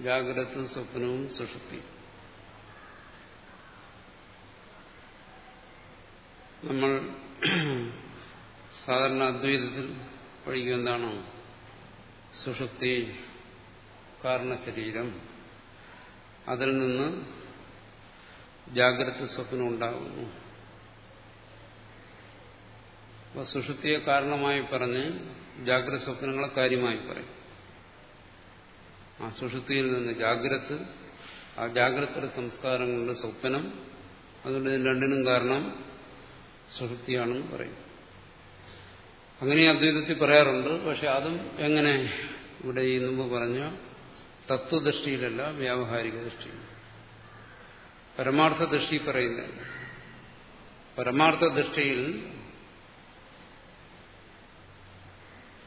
ജാഗ്രത സ്വപ്നവും സുഷുപ്തി നമ്മൾ സാധാരണ അദ്വൈതത്തിൽ പഠിക്കും സുഷുപ്തി കാരണശരീരം. അതിൽ നിന്ന് ജാഗ്രത സ്വപ്നം ഉണ്ടാകുന്നു. സുഷുപ്തിയെ കാരണമായി പറഞ്ഞ് ജാഗ്രത സ്വപ്നങ്ങളെ കാര്യമായി പറയും. ആ സുഷുതിയിൽ നിന്ന് ജാഗ്രത് ആ ജാഗ്രത സംസ്കാരം കൊണ്ട് സ്വപ്നം അതുകൊണ്ട് രണ്ടിനും കാരണം സുഷുപ്തിയാണെന്ന് പറയും. അങ്ങനെ അദ്വൈതത്തിൽ പറയാറുണ്ട് പക്ഷെ അതും എങ്ങനെ ഇവിടെ ഈ മുമ്പ് പറഞ്ഞ തത്വദൃഷ്ടിയിലല്ല വ്യാവഹാരിക ദൃഷ്ടിയിൽ. പരമാർത്ഥ ദൃഷ്ടി പറയുന്നില്ല. പരമാർത്ഥ ദൃഷ്ടിയിൽ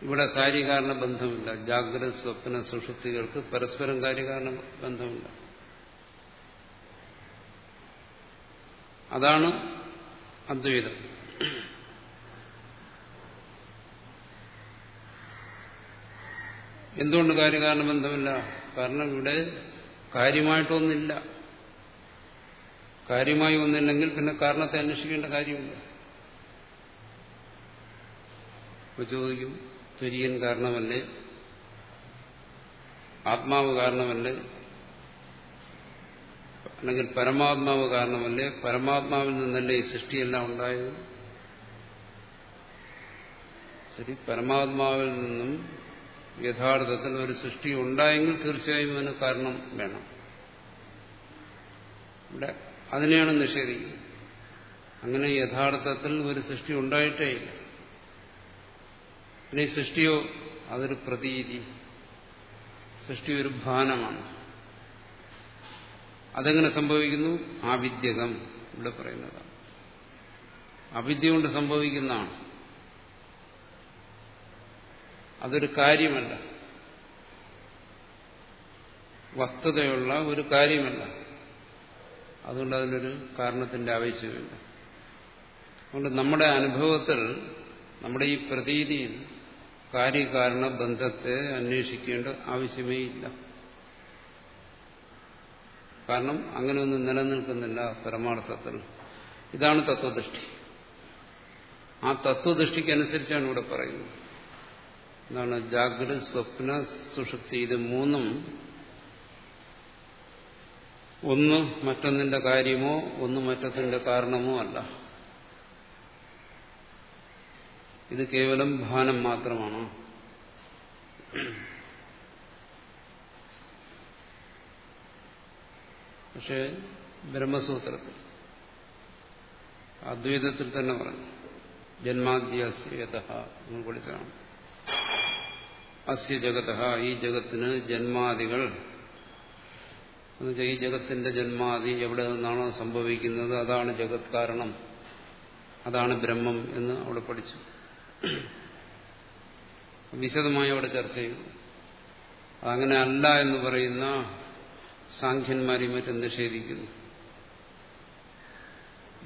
ഇവിടെ കാര്യകാരണ ബന്ധമില്ല. ജാഗ്രത സ്വപ്ന സുഷുപ്തികൾക്ക് പരസ്പരം കാര്യകാരണ ബന്ധമില്ല. അതാണ് അദ്വൈതം. എന്തുകൊണ്ട് കാര്യകാരണ ബന്ധമില്ല? കാരണം ഇവിടെ കാര്യമായിട്ടൊന്നില്ല. കാര്യമായി ഒന്നില്ലെങ്കിൽ പിന്നെ കാരണത്തെ അന്വേഷിക്കേണ്ട കാര്യമില്ല. ചോദിക്കും തുര്യൻ കാരണമല്ലേ? ആത്മാവ് കാരണമല്ലേ? അല്ലെങ്കിൽ പരമാത്മാവ് കാരണമല്ലേ? പരമാത്മാവിൽ നിന്നല്ലേ ഈ സൃഷ്ടിയെല്ലാം ഉണ്ടായത്? ശരി പരമാത്മാവിൽ നിന്നും യഥാർത്ഥത്തിൽ ഒരു സൃഷ്ടി ഉണ്ടായെങ്കിൽ തീർച്ചയായും അതിന് കാരണം വേണം. ഇവിടെ അതിനെയാണ് നിഷേധിക്കുന്നത്. അങ്ങനെ യഥാർത്ഥത്തിൽ ഒരു സൃഷ്ടി ഉണ്ടായിട്ടേ ഇല്ല. പിന്നെ ഈ സൃഷ്ടിയോ അതൊരു പ്രതീതി. സൃഷ്ടി ഒരു ഭാനമാണ്. അതെങ്ങനെ സംഭവിക്കുന്നു? ആവിദ്യകം ഇവിടെ പറയുന്നതാണ് അവിദ്യ കൊണ്ട് സംഭവിക്കുന്നതാണ്. അതൊരു കാര്യമല്ല. വസ്തുതയുള്ള ഒരു കാര്യമല്ല. അതുകൊണ്ട് അതിനൊരു കാരണത്തിന്റെ ആവശ്യമില്ല. അതുകൊണ്ട് നമ്മുടെ അനുഭവത്തിൽ നമ്മുടെ ഈ പ്രതീതിയിൽ കാര്യകാരണ ബന്ധത്തെ അന്വേഷിക്കേണ്ട ആവശ്യമേ ഇല്ല. കാരണം അങ്ങനെയൊന്നും നിലനിൽക്കുന്നില്ല പരമാർത്ഥത്തിൽ. ഇതാണ് തത്വദൃഷ്ടി. ആ തത്വദൃഷ്ടിക്കനുസരിച്ചാണ് ഇവിടെ പറയുന്നത്. എന്താണ് ജാഗ്രത സ്വപ്ന സുഷുപ്തി. ഇത് മൂന്നും ഒന്ന് മറ്റൊന്നിന്റെ കാര്യമോ ഒന്ന് മറ്റൊന്നിന്റെ കാരണമോ അല്ല. ഇത് കേവലം ഭാനം മാത്രമാണ്. പക്ഷേ ബ്രഹ്മസൂത്രത്തിൽ അദ്വൈതത്തിൽ തന്നെ പറഞ്ഞു ജന്മാദ്യസ്യത എന്ന് പഠിച്ചതാണ് അസ്യ ജഗത ഈ ജഗത്തിന് ജന്മാദികൾ. എന്നുവെച്ചാൽ ഈ ജഗത്തിന്റെ ജന്മാദി എവിടെ നിന്നാണോ സംഭവിക്കുന്നത്? അതാണ് ജഗത് കാരണം. അതാണ് ബ്രഹ്മം എന്ന് അവിടെ പഠിച്ചു. വിശദമായി അവിടെ ചർച്ച ചെയ്തു. അതങ്ങനെ അല്ല എന്ന് പറയുന്ന സാഖ്യന്മാരെയും മറ്റും നിഷേധിക്കുന്നു.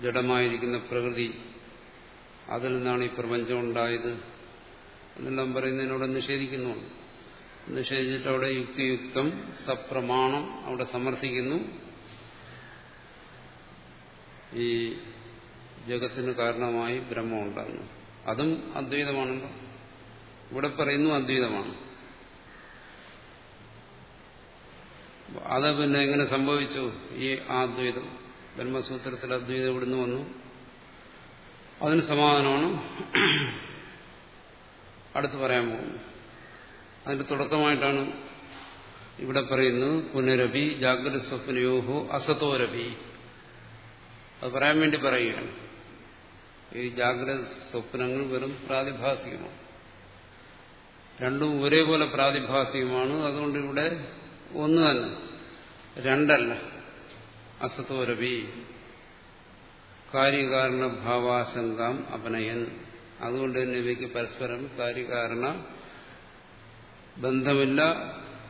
ജഡമായിരിക്കുന്ന പ്രകൃതി അതിൽ നിന്നാണ് ഈ പ്രപഞ്ചം ഉണ്ടായത് എന്നെല്ലാം പറയുന്നതിനോട് നിഷേധിക്കുന്നു നിഷേധിച്ചിട്ട് അവിടെ യുക്തിയുക്തം സപ്രമാണം അവിടെ സമർത്ഥിക്കുന്നു. ഈ ജഗത്തിന് കാരണമായി ബ്രഹ്മം ഉണ്ടാകുന്നു. അതും അദ്വൈതമാണല്ലോ. ഇവിടെ പറയുന്നു അദ്വൈതമാണ്. അത് പിന്നെ എങ്ങനെ സംഭവിച്ചു? ഈ ആ അദ്വൈതം ബ്രഹ്മസൂത്രത്തിൽ അദ്വൈതം ഇവിടുന്ന് വന്നു. അതിന് സമാധാനമാണ്. അടുത്ത് പറയാൻ പോകുന്നു. അതിന്റെ തുടക്കമായിട്ടാണ് ഇവിടെ പറയുന്നത്. പുനരഭി ജാഗ്രത സ്വപ്നയോഹോ അസതോരഭി അത് പറയാൻ വേണ്ടി പറയുകയാണ്. ഈ ജാഗ്രത സ്വപ്നങ്ങൾ വെറും പ്രാതിഭാസികമാണ്. രണ്ടും ഒരേപോലെ പ്രാതിഭാസികമാണ്. അതുകൊണ്ട് ഇവിടെ ഒന്ന് തന്നെ. രണ്ടല്ല. അസത്തോരവി കാര്യകാരണ ഭാവാശങ്കാം അപനയൻ. അതുകൊണ്ട് തന്നെ ഇവയ്ക്ക് പരസ്പരം കാര്യകാരണ ബന്ധമില്ല.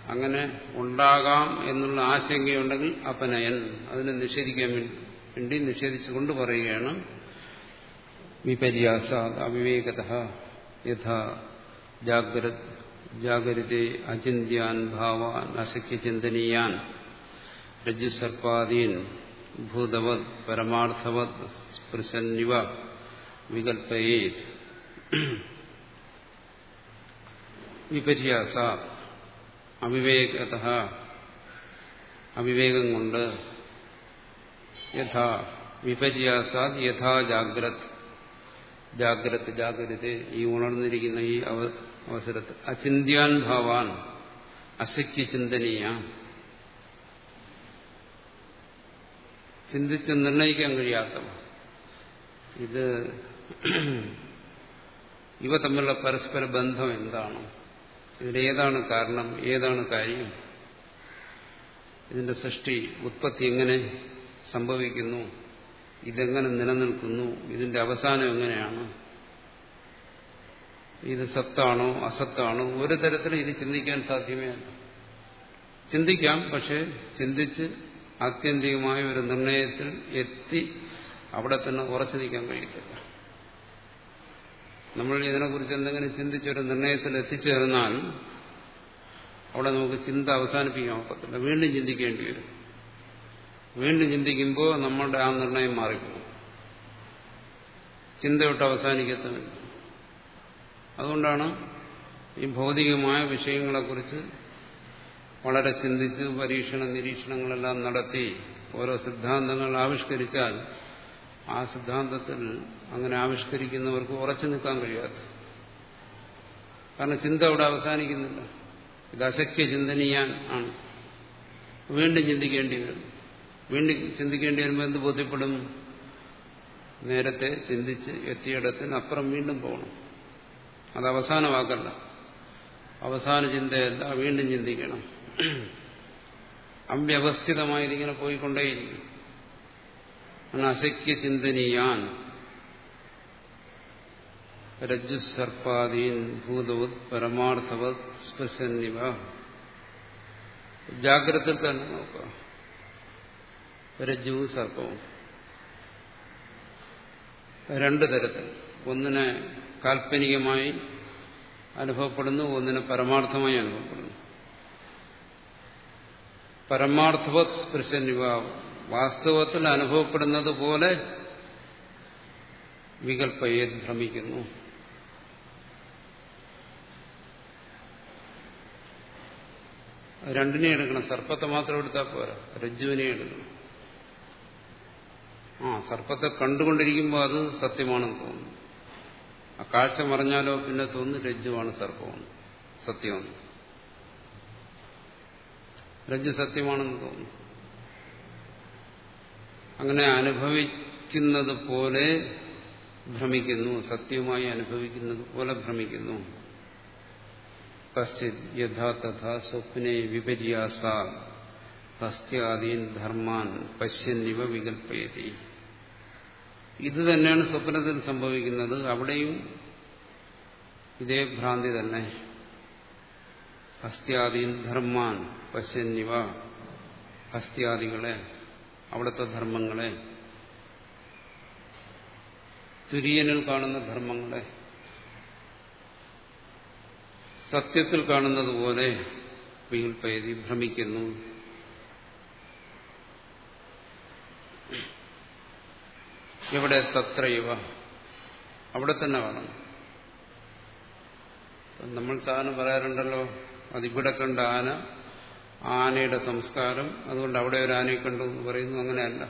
അങ്ങനെ ഉണ്ടാകാം എന്നുള്ള ആശങ്കയുണ്ടെങ്കിൽ അപനയൻ. അതിനെ നിഷേധിക്കാൻ വേണ്ടി നിഷേധിച്ചുകൊണ്ട് പറയുകയാണ്. വിപര്യാസ അവിവേകത യഥാ ജാഗ്രത് ജാഗരിതെ അചിന്യാൻ ഭാവാൻ അശക്യ ചിന്തനീയാൻ രജ്ജുസർപ്പാദീൻ ഭൂതവത് പരമാർത്ഥവത് സ്പൃശന്നിവ വികൽപ്പയേ വിപര്യാസ അവിവേകത അവിവേകം കൊണ്ട് യഥാ വിപര്യാസാത് യഥാ ജാഗ്രത്. ജാഗ്രത് ജാഗ്രത. ഈ ഉണർന്നിരിക്കുന്ന ഈ അവസരത്തിൽ. അചിന്യാൻ ഭാവാൻ അശക്യ ചിന്തനീയ. ചിന്തിച്ച് നിർണയിക്കാൻ കഴിയാത്തവ. ഇത് *clears throat* ഇവ തമ്മിലുള്ള പരസ്പര ബന്ധം എന്താണ്? ഇതിലേതാണ് കാരണം ഏതാണ് കാര്യം? ഇതിന്റെ സൃഷ്ടി ഉത്പത്തി എങ്ങനെ സംഭവിക്കുന്നു? ഇതെങ്ങനെ നിലനിൽക്കുന്നു? ഇതിന്റെ അവസാനം എങ്ങനെയാണ്? ഇത് സത്താണോ അസത്താണോ? ഒരു തരത്തിലും ഇത് ചിന്തിക്കാൻ സാധ്യമേ ചിന്തിക്കാം പക്ഷെ ചിന്തിച്ച് ആത്യന്തികമായ ഒരു നിർണയത്തിൽ എത്തി അവിടെ തന്നെ ഉറച്ചു നിൽക്കാൻ കഴിയത്തില്ല നമ്മൾ ഇതിനെക്കുറിച്ച് എന്തെങ്കിലും ചിന്തിച്ചൊരു നിർണയത്തിൽ എത്തിച്ചേർന്നാൽ അവിടെ നമുക്ക് ചിന്ത അവസാനിപ്പിക്കാൻ ഒക്കത്തില്ല. വീണ്ടും ചിന്തിക്കേണ്ടി വരും. വീണ്ടും ചിന്തിക്കുമ്പോൾ നമ്മളുടെ ആ നിർണയം മാറിപ്പോകും. ചിന്തയൊട്ട് അവസാനിക്കത്തുമില്ല അതുകൊണ്ടാണ് ഈ ഭൗതികമായ വിഷയങ്ങളെക്കുറിച്ച് വളരെ ചിന്തിച്ച് പരീക്ഷണ നിരീക്ഷണങ്ങളെല്ലാം നടത്തി ഓരോ സിദ്ധാന്തങ്ങൾ ആവിഷ്കരിച്ചാൽ ആ സിദ്ധാന്തത്തിൽ അങ്ങനെ ആവിഷ്കരിക്കുന്നവർക്ക് ഉറച്ചു നിൽക്കാൻ കഴിയാത്ത. കാരണം ചിന്ത അവിടെ അവസാനിക്കുന്നില്ല. ഇത് അശക്യ ചിന്തനീയാൻ ആണ്. വീണ്ടും ചിന്തിക്കേണ്ടി വരും. വീണ്ടും ചിന്തിക്കേണ്ടി വരുമ്പോൾ എന്ത് ബോധ്യപ്പെടും? നേരത്തെ ചിന്തിച്ച് എത്തിയിടത്തിന് അപ്പുറം വീണ്ടും പോകണം. അത് അവസാന വാക്കല്ല. അവസാന ചിന്തയല്ല വീണ്ടും ചിന്തിക്കണം. അവ്യവസ്ഥിതമായിരിക്കണം പോയിക്കൊണ്ടേയിരിക്കും. അശക്യ ചിന്തനീയാൻ രജ്ജുസർപ്പാദീൻ ഭൂതവത് പരമാർത്ഥവത് സ്പശന്നിവ. ജാഗ്രത തന്നെ നോക്കുക. രജ്ജുവും സർപ്പവും രണ്ടു തരത്തിൽ. ഒന്നിനെ കാൽപ്പനികമായി അനുഭവപ്പെടുന്നു ഒന്നിനെ പരമാർത്ഥമായി അനുഭവപ്പെടുന്നു. പരമാർത്ഥവത് സ്പൃശന്നിവ വാസ്തവത്തിൽ അനുഭവപ്പെടുന്നത് പോലെ വികല്പയെ ഭ്രമിക്കുന്നു. രണ്ടിനെ എടുക്കണം. സർപ്പത്തെ മാത്രം എടുത്താൽ പോരാ. രജ്ജുവിനെ എടുക്കണം. ആ സർപ്പത്തെ കണ്ടുകൊണ്ടിരിക്കുമ്പോൾ അത് സത്യമാണെന്ന് തോന്നുന്നു. ആ കാഴ്ച മറിഞ്ഞാലോ പിന്നെ തോന്നുന്നു രജ്ജുവാണ് സർപ്പമാണ് സത്യമാണ്. രജ്ജു സത്യമാണെന്ന് തോന്നുന്നു. അങ്ങനെ അനുഭവിക്കുന്നത് പോലെ ഭ്രമിക്കുന്നു സത്യമായി അനുഭവിക്കുന്നത് പോലെ ഭ്രമിക്കുന്നു. കശ്ചിത് യഥാ തഥാ സ്വപ്നെ വിപര്യാസ. ഹസ്ത്യാദീൻ ധർമാൻ പശ്യന്നിവ വികൽപ്പയതി. ഇത് തന്നെയാണ് സ്വപ്നത്തിൽ സംഭവിക്കുന്നത്. അവിടെയും ഇതേ ഭ്രാന്തി തന്നെ. ഹസ്ത്യാദീൻ ധർമാൻ പശ്യന്യവ ഹസ്ത്യാദികളെ അവിടുത്തെ ധർമ്മങ്ങളെ. തുര്യനിൽ കാണുന്ന ധർമ്മങ്ങളെ. സത്യത്തിൽ കാണുന്നത് പോലെ ഭ്രമിക്കുന്നു. എവിടെ തത്രയുവ അവിടെ തന്നെ വേണം. നമ്മൾ സാധനം പറയാറുണ്ടല്ലോ അതിവിടെ കണ്ട ആന ആനയുടെ സംസ്കാരം അതുകൊണ്ട് അവിടെ ഒരു ആനയെ കണ്ടു എന്ന് പറയുന്നു. അങ്ങനെയല്ല.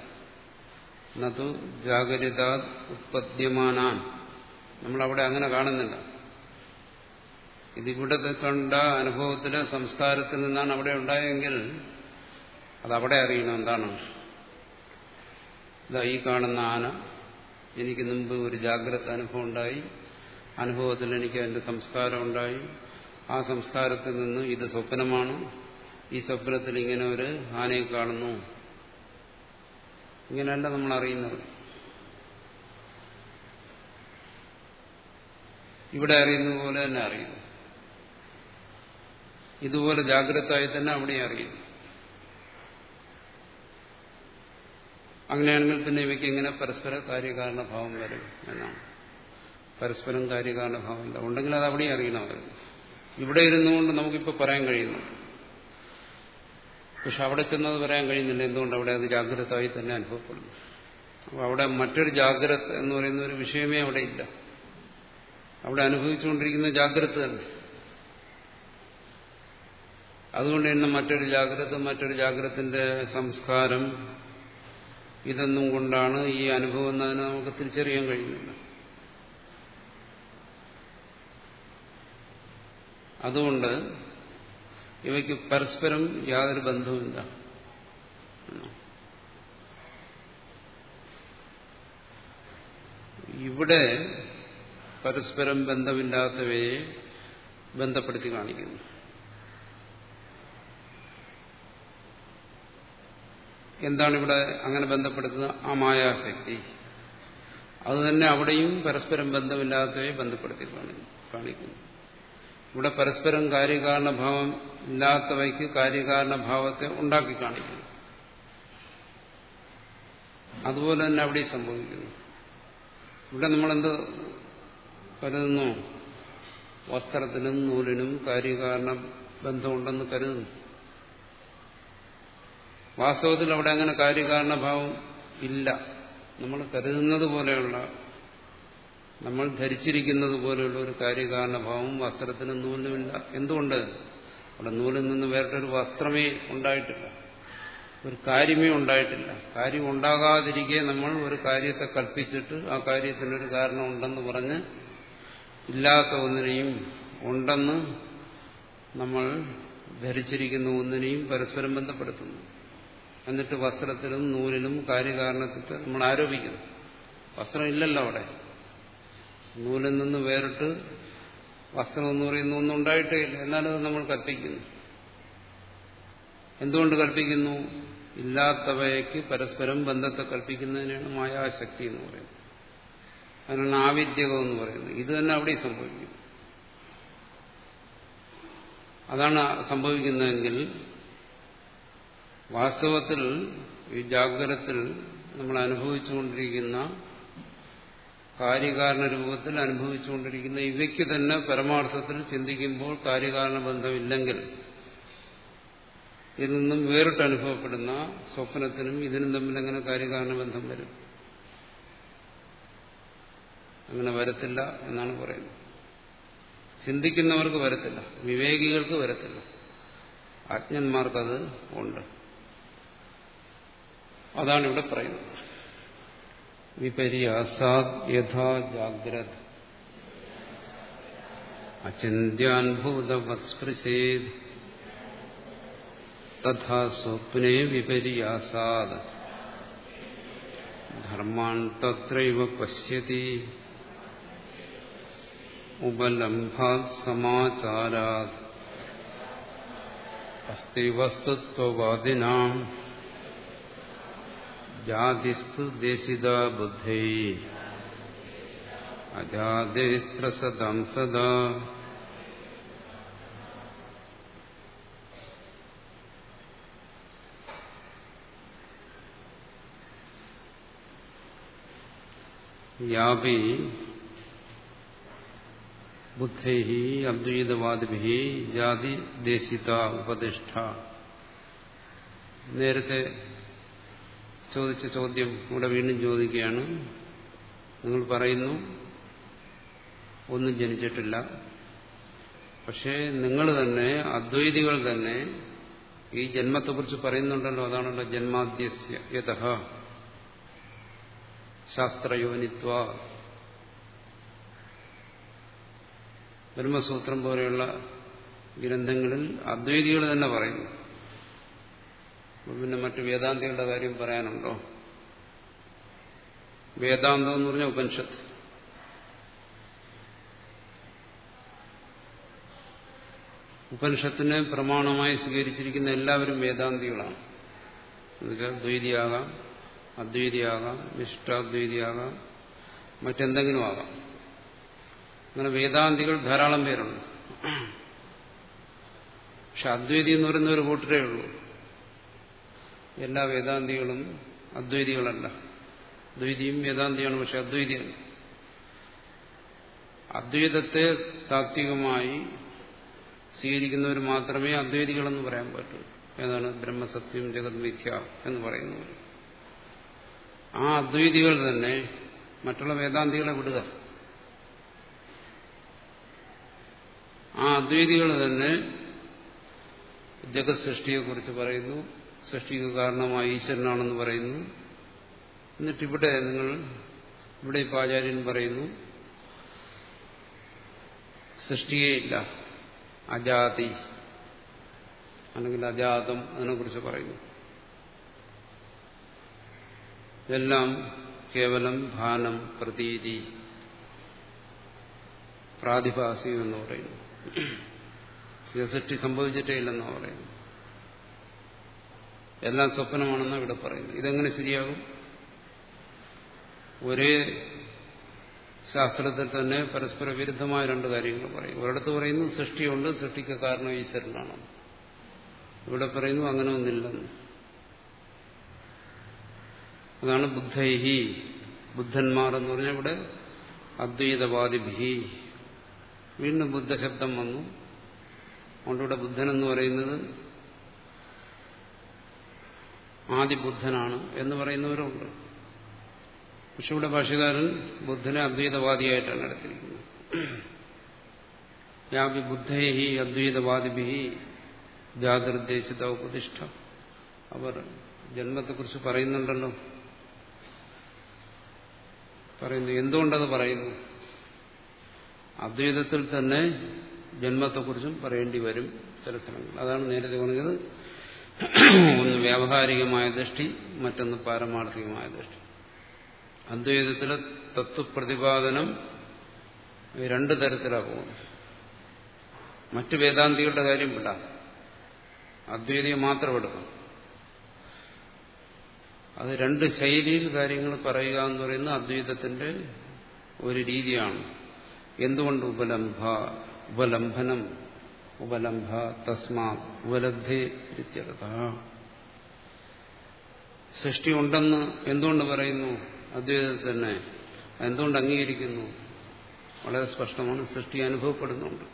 നതു ജാഗരിത ഉത്പദ്യമാനാൻ. നമ്മൾ അവിടെ അങ്ങനെ കാണുന്നില്ല. ഇതിവിടെ കണ്ട അനുഭവത്തിലെ സംസ്കാരത്തിൽ നിന്നാണ് അവിടെ ഉണ്ടായെങ്കിൽ അതവിടെ അറിയണം. എന്താണ്? ഈ കാണുന്ന ആന. എനിക്ക് മുമ്പ് ഒരു ജാഗ്രത അനുഭവം ഉണ്ടായി. അനുഭവത്തിൽ എനിക്ക് അതിന്റെ സംസ്കാരം ഉണ്ടായി. ആ സംസ്കാരത്തിൽ നിന്ന് ഇത് സ്വപ്നമാണ്. ഈ സ്വപ്നത്തിൽ ഇങ്ങനെ ഒരു ആനയെ കാണുന്നു. ഇങ്ങനെയല്ല നമ്മൾ അറിയുന്നത്. ഇവിടെ അറിയുന്ന പോലെ തന്നെ അറിയുന്നു. ഇതുപോലെ ജാഗ്രതയായി തന്നെ അവിടെ അറിയുന്നു. അങ്ങനെയാണെങ്കിൽ പിന്നെ ഇവയ്ക്ക് എങ്ങനെ പരസ്പര കാര്യകാരണഭാവം വരും എന്നാണ്. പരസ്പരം കാര്യകാരണഭാവം ഉണ്ടെങ്കിൽ അത് അവിടെ അറിയണമായിരുന്നു ഇവിടെ ഇരുന്നുകൊണ്ട് നമുക്കിപ്പോൾ പറയാൻ കഴിയുന്നു. പക്ഷെ അവിടെ ചെന്നത് പറയാൻ കഴിയുന്നില്ല. എന്തുകൊണ്ട് അവിടെ അത് ജാഗ്രതയായി തന്നെ അനുഭവപ്പെടുന്നു? അപ്പോൾ അവിടെ മറ്റൊരു ജാഗ്രത എന്ന് പറയുന്ന ഒരു വിഷയമേ അവിടെ ഇല്ല. അവിടെ അനുഭവിച്ചുകൊണ്ടിരിക്കുന്ന ജാഗ്രത തന്നെ. അതുകൊണ്ട് തന്നെ മറ്റൊരു ജാഗ്രത മറ്റൊരു ജാഗ്രതത്തിന്റെ സംസ്കാരം ഇതൊന്നും കൊണ്ടാണ് ഈ അനുഭവം എന്നതിനെ നമുക്ക് തിരിച്ചറിയാൻ കഴിയുന്നില്ല അതുകൊണ്ട് ഇവയ്ക്ക് പരസ്പരം യാതൊരു ബന്ധവുമില്ല ഇവിടെ പരസ്പരം ബന്ധമില്ലാത്തവയെ ബന്ധപ്പെടുത്തി കാണിക്കുന്നു. എന്താണ് ഇവിടെ അങ്ങനെ ബന്ധപ്പെടുത്തുന്നത് ആ മായാശക്തി. അതുതന്നെ അവിടെയും പരസ്പരം ബന്ധമില്ലാത്തവയെ ബന്ധപ്പെടുത്തി കാണിക്കുന്നു ഇവിടെ പരസ്പരം കാര്യകാരണഭാവം ഇല്ലാത്തവയ്ക്ക് കാര്യകാരണഭാവത്തെ ഉണ്ടാക്കി കാണിക്കുന്നു. അതുപോലെ തന്നെ അവിടെ സംഭവിക്കുന്നു. ഇവിടെ നമ്മളെന്ത് കരുതുന്നു? വസ്ത്രത്തിനും നൂലിനും കാര്യകാരണ ബന്ധമുണ്ടെന്ന് കരുതുന്നു. വാസ്തവത്തിൽ അവിടെ അങ്ങനെ കാര്യകാരണഭാവം ഇല്ല. നമ്മൾ കരുതുന്നത് പോലെയുള്ള നമ്മൾ ധരിച്ചിരിക്കുന്നത് പോലെയുള്ള ഒരു കാര്യകാരണഭാവം വസ്ത്രത്തിന് നൂലിനുമില്ല എന്തുകൊണ്ട്? അവിടെ നൂലിൽ നിന്ന് വേറിട്ടൊരു വസ്ത്രമേ ഉണ്ടായിട്ടില്ല. ഒരു കാര്യമേ ഉണ്ടായിട്ടില്ല. കാര്യം ഉണ്ടാകാതിരിക്കെ നമ്മൾ ഒരു കാര്യത്തെ കൽപ്പിച്ചിട്ട് ആ കാര്യത്തിനൊരു കാരണം ഉണ്ടെന്ന് പറഞ്ഞ് ഇല്ലാത്ത ഒന്നിനെയും ഉണ്ടെന്ന് നമ്മൾ ധരിച്ചിരിക്കുന്ന ഒന്നിനെയും പരസ്പരം ബന്ധപ്പെടുത്തുന്നു. എന്നിട്ട് വസ്ത്രത്തിലും നൂലിലും കാര്യകാരണത്തിട്ട് നമ്മൾ ആരോപിക്കുന്നു. വസ്ത്രം ഇല്ലല്ലോ അവിടെ. നൂലിൽ നിന്ന് വേറിട്ട് വസ്ത്രം എന്ന് പറയുന്ന ഒന്നും ഉണ്ടായിട്ടേ ഇല്ല എന്നാലത് നമ്മൾ കൽപ്പിക്കുന്നു. എന്തുകൊണ്ട് കൽപ്പിക്കുന്നു? ഇല്ലാത്തവയ്ക്ക് പരസ്പരം ബന്ധത്തെ കൽപ്പിക്കുന്നതിനാണ് മായാശക്തി എന്ന് പറയുന്നത്. അതിനാണ് ആവിദ്യകം എന്ന് പറയുന്നത്. ഇത് തന്നെ അവിടെ സംഭവിക്കും. അതാണ് സംഭവിക്കുന്നതെങ്കിൽ വാസ്തവത്തിൽ ഈ ജാഗ്രതത്തിൽ നമ്മൾ അനുഭവിച്ചുകൊണ്ടിരിക്കുന്ന കാര്യകാരണ രൂപത്തിൽ അനുഭവിച്ചുകൊണ്ടിരിക്കുന്ന ഇവയ്ക്ക് തന്നെ പരമാർത്ഥത്തിൽ ചിന്തിക്കുമ്പോൾ കാര്യകാരണ ബന്ധമില്ലെങ്കിൽ ഇതിൽ നിന്നും വേറിട്ട് അനുഭവപ്പെടുന്ന സ്വപ്നത്തിനും ഇതിനും തമ്മിൽ എങ്ങനെ കാര്യകാരണ ബന്ധം വരും? അങ്ങനെ വരത്തില്ല എന്നാണ് പറയുന്നത്. ചിന്തിക്കുന്നവർക്ക് വരത്തില്ല. വിവേകികൾക്ക് വരത്തില്ല. അജ്ഞന്മാർക്കത് ഉണ്ട്. അതാണ് ഇവിടെ പറയുന്നത്. വിപര്യാസാദ് യഥാ ജാഗ്രത്. അചിന്യാൻഭൂതവത്സ്പൃശേത് തഥാ സ്വപ്നെ വിപര്യാസാദ്. ധർമാൻ തത്രൈവ പശ്യതി. ഉപലംഭാത് സമാചാരാത്. അസ്തി വസ്തുത്വവാദിനാം ജാതിസ്തു ദേശിത ബുദ്ധൈ അജാദേസ്ത്രസദം സദാ യാപി ബുദ്ധൈ അദ്വൈതവാദിഭി ജാതി ദേശിത ഉപദിഷ്ഠ നേരത്തെ ചോദിച്ച ചോദ്യം ഇവിടെ വീണ്ടും ചോദിക്കുകയാണ്. നിങ്ങൾ പറയുന്നു ഒന്നും ജനിച്ചിട്ടില്ല. പക്ഷേ നിങ്ങൾ തന്നെ അദ്വൈതികൾ തന്നെ ഈ ജന്മത്തെക്കുറിച്ച് പറയുന്നുണ്ടല്ലോ അതാണല്ലോ ജന്മാദ്യസ്യ യഥ ശാസ്ത്രയോനിത്വ. ബ്രഹ്മസൂത്രം പോലെയുള്ള ഗ്രന്ഥങ്ങളിൽ അദ്വൈതികൾ തന്നെ പറയുന്നു. പിന്നെ മറ്റു വേദാന്തികളുടെ കാര്യം പറയാനുണ്ടോ? വേദാന്തം എന്ന് പറഞ്ഞ ഉപനിഷത്ത്. ഉപനിഷത്തിനെ പ്രമാണമായി സ്വീകരിച്ചിരിക്കുന്ന എല്ലാവരും വേദാന്തികളാണ്. എന്നുവെച്ചാൽ ദ്വൈതിയാകാം അദ്വൈതിയാകാം വിശിഷ്ടാദ്വൈതിയാകാം മറ്റെന്തെങ്കിലും ആകാം അങ്ങനെ വേദാന്തികൾ ധാരാളം പേരുണ്ട്. പക്ഷെ അദ്വൈതി എന്ന് പറയുന്ന ഒരു കൂട്ടരേ ഉള്ളൂ. എല്ലാ വേദാന്തികളും അദ്വൈതികളല്ല. ദ്വൈതിയും വേദാന്തിയാണ് പക്ഷെ അദ്വൈതിയാണ്. അദ്വൈതത്തെ താത്വികമായി സ്വീകരിക്കുന്നവർ മാത്രമേ അദ്വൈതികളെന്ന് പറയാൻ പറ്റൂ. ഏതാണ്? ബ്രഹ്മസത്യം ജഗത് മിഥ്യ എന്ന് പറയുന്നവർ ആ അദ്വൈതികൾ തന്നെ മറ്റുള്ള വേദാന്തികളെ വിടുക. ആ അദ്വൈതികൾ തന്നെ ജഗത് സൃഷ്ടിയെക്കുറിച്ച് പറയുന്നു. സൃഷ്ടിക്ക് കാരണമായ ഈശ്വരനാണെന്ന് പറയുന്നു. എന്നിട്ട് ഇവിടെ നിങ്ങൾ ഇവിടെ ഇപ്പോൾ ആചാര്യൻ പറയുന്നു സൃഷ്ടിയേയില്ല അജാതി അല്ലെങ്കിൽ അജാതം അതിനെക്കുറിച്ച് പറയുന്നു. എല്ലാം കേവലം ഭാനം പ്രതീതി പ്രാതിഭാസികം എന്ന് പറയുന്നു. സൃഷ്ടി സംഭവിച്ചിട്ടേ ഇല്ലെന്നാണ് പറയുന്നത് എല്ലാം സ്വപ്നമാണെന്നാണ് ഇവിടെ പറയുന്നത്. ഇതെങ്ങനെ ശരിയാകും? ഒരേ ശാസ്ത്രത്തിൽ തന്നെ പരസ്പര വിരുദ്ധമായ രണ്ട് കാര്യങ്ങൾ പറയും. ഒരിടത്ത് പറയുന്നു സൃഷ്ടിയുണ്ട് സൃഷ്ടിക്ക് കാരണം ഈശ്വരനാണ്. ഇവിടെ പറയുന്നു അങ്ങനെ ഒന്നില്ലെന്ന്. അതാണ് ബുദ്ധൈഹി ബുദ്ധന്മാർ എന്ന് പറഞ്ഞാൽ ഇവിടെ അദ്വൈതവാദിഭി. വീണ്ടും ബുദ്ധശബ്ദം വന്നു. അതുകൊണ്ടിവിടെ ബുദ്ധൻ എന്ന് പറയുന്നത് ആദിബുദ്ധനാണ് എന്ന് പറയുന്നവരുണ്ട്. പക്ഷെ ഇവിടെ ഭാഷകാരൻ ബുദ്ധനെ അദ്വൈതവാദിയായിട്ടാണ് എടുത്തിരിക്കുന്നത്. യാവി ബുദ്ധേഹി അദ്വൈതവാദിഭി ജാതിർദ്ദേശിത ഉപതിഷ്ഠ അവർ ജന്മത്തെക്കുറിച്ച് പറയുന്നുണ്ടല്ലോ. പറയുന്നു എന്തുകൊണ്ടത് പറയുന്നു? അദ്വൈതത്തിൽ തന്നെ ജന്മത്തെക്കുറിച്ചും പറയേണ്ടി വരും ചില സ്ഥലങ്ങൾ അതാണ് നേരത്തെ പറഞ്ഞത് ഒന്ന് വ്യാവഹാരികമായ ദൃഷ്ടി മറ്റൊന്ന് പാരമാർത്ഥികമായ ദൃഷ്ടി. അദ്വൈതത്തിലെ തത്വപ്രതിപാദനം രണ്ട് തരത്തിലാണ് പോകുന്നത്. മറ്റു വേദാന്തികളുടെ കാര്യം വിടാം. അദ്വൈതിയെ മാത്രം എടുക്കും. അത് രണ്ട് ശൈലിയിൽ കാര്യങ്ങൾ പറയുക എന്ന് പറയുന്ന അദ്വൈതത്തിന്റെ ഒരു രീതിയാണ്. എന്തുകൊണ്ട് ഉപലംഭ ഉപലംഭനം ഉപലംഭ തസ്മാ ഉപലബ്ധി ഇത്യർത്ഥ. സൃഷ്ടി ഉണ്ടെന്ന് എന്തുകൊണ്ട് പറയുന്നു? അദ്വൈതത്തിൽ തന്നെ എന്തുകൊണ്ട് അംഗീകരിക്കുന്നു? വളരെ സ്പഷ്ടമാണ് സൃഷ്ടി അനുഭവപ്പെടുന്നുണ്ട്.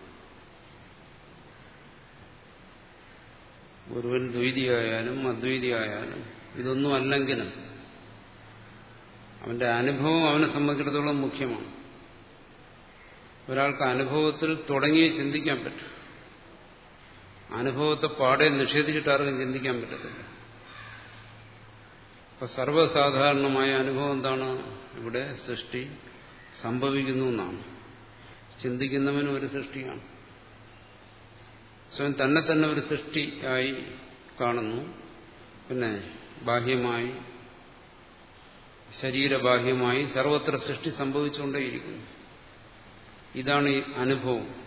ഒരുവൻ ദ്വൈതിയായാലും അദ്വൈതിയായാലും ഇതൊന്നും അല്ലെങ്കിലും അവന്റെ അനുഭവം അവനെ സംബന്ധിച്ചിടത്തോളം മുഖ്യമാണ്. ഒരാൾക്ക് അനുഭവത്തിൽ തുടങ്ങി ചിന്തിക്കാൻ പറ്റും. അനുഭവത്തെ പാടെ നിഷേധിച്ചിട്ട് ആർക്കും ചിന്തിക്കാൻ പറ്റത്തില്ല. അപ്പൊ സർവസാധാരണമായ അനുഭവം എന്താണ്? ഇവിടെ സൃഷ്ടി സംഭവിക്കുന്നു എന്നാണ്. ചിന്തിക്കുന്നവനും ഒരു സൃഷ്ടിയാണ്. സ്വയം തന്നെ തന്നെ ഒരു സൃഷ്ടിയായി കാണുന്നു. പിന്നെ ബാഹ്യമായി ശരീരബാഹ്യമായി സർവത്ര സൃഷ്ടി സംഭവിച്ചുകൊണ്ടേയിരിക്കുന്നു. ഇതാണ് ഈ അനുഭവം.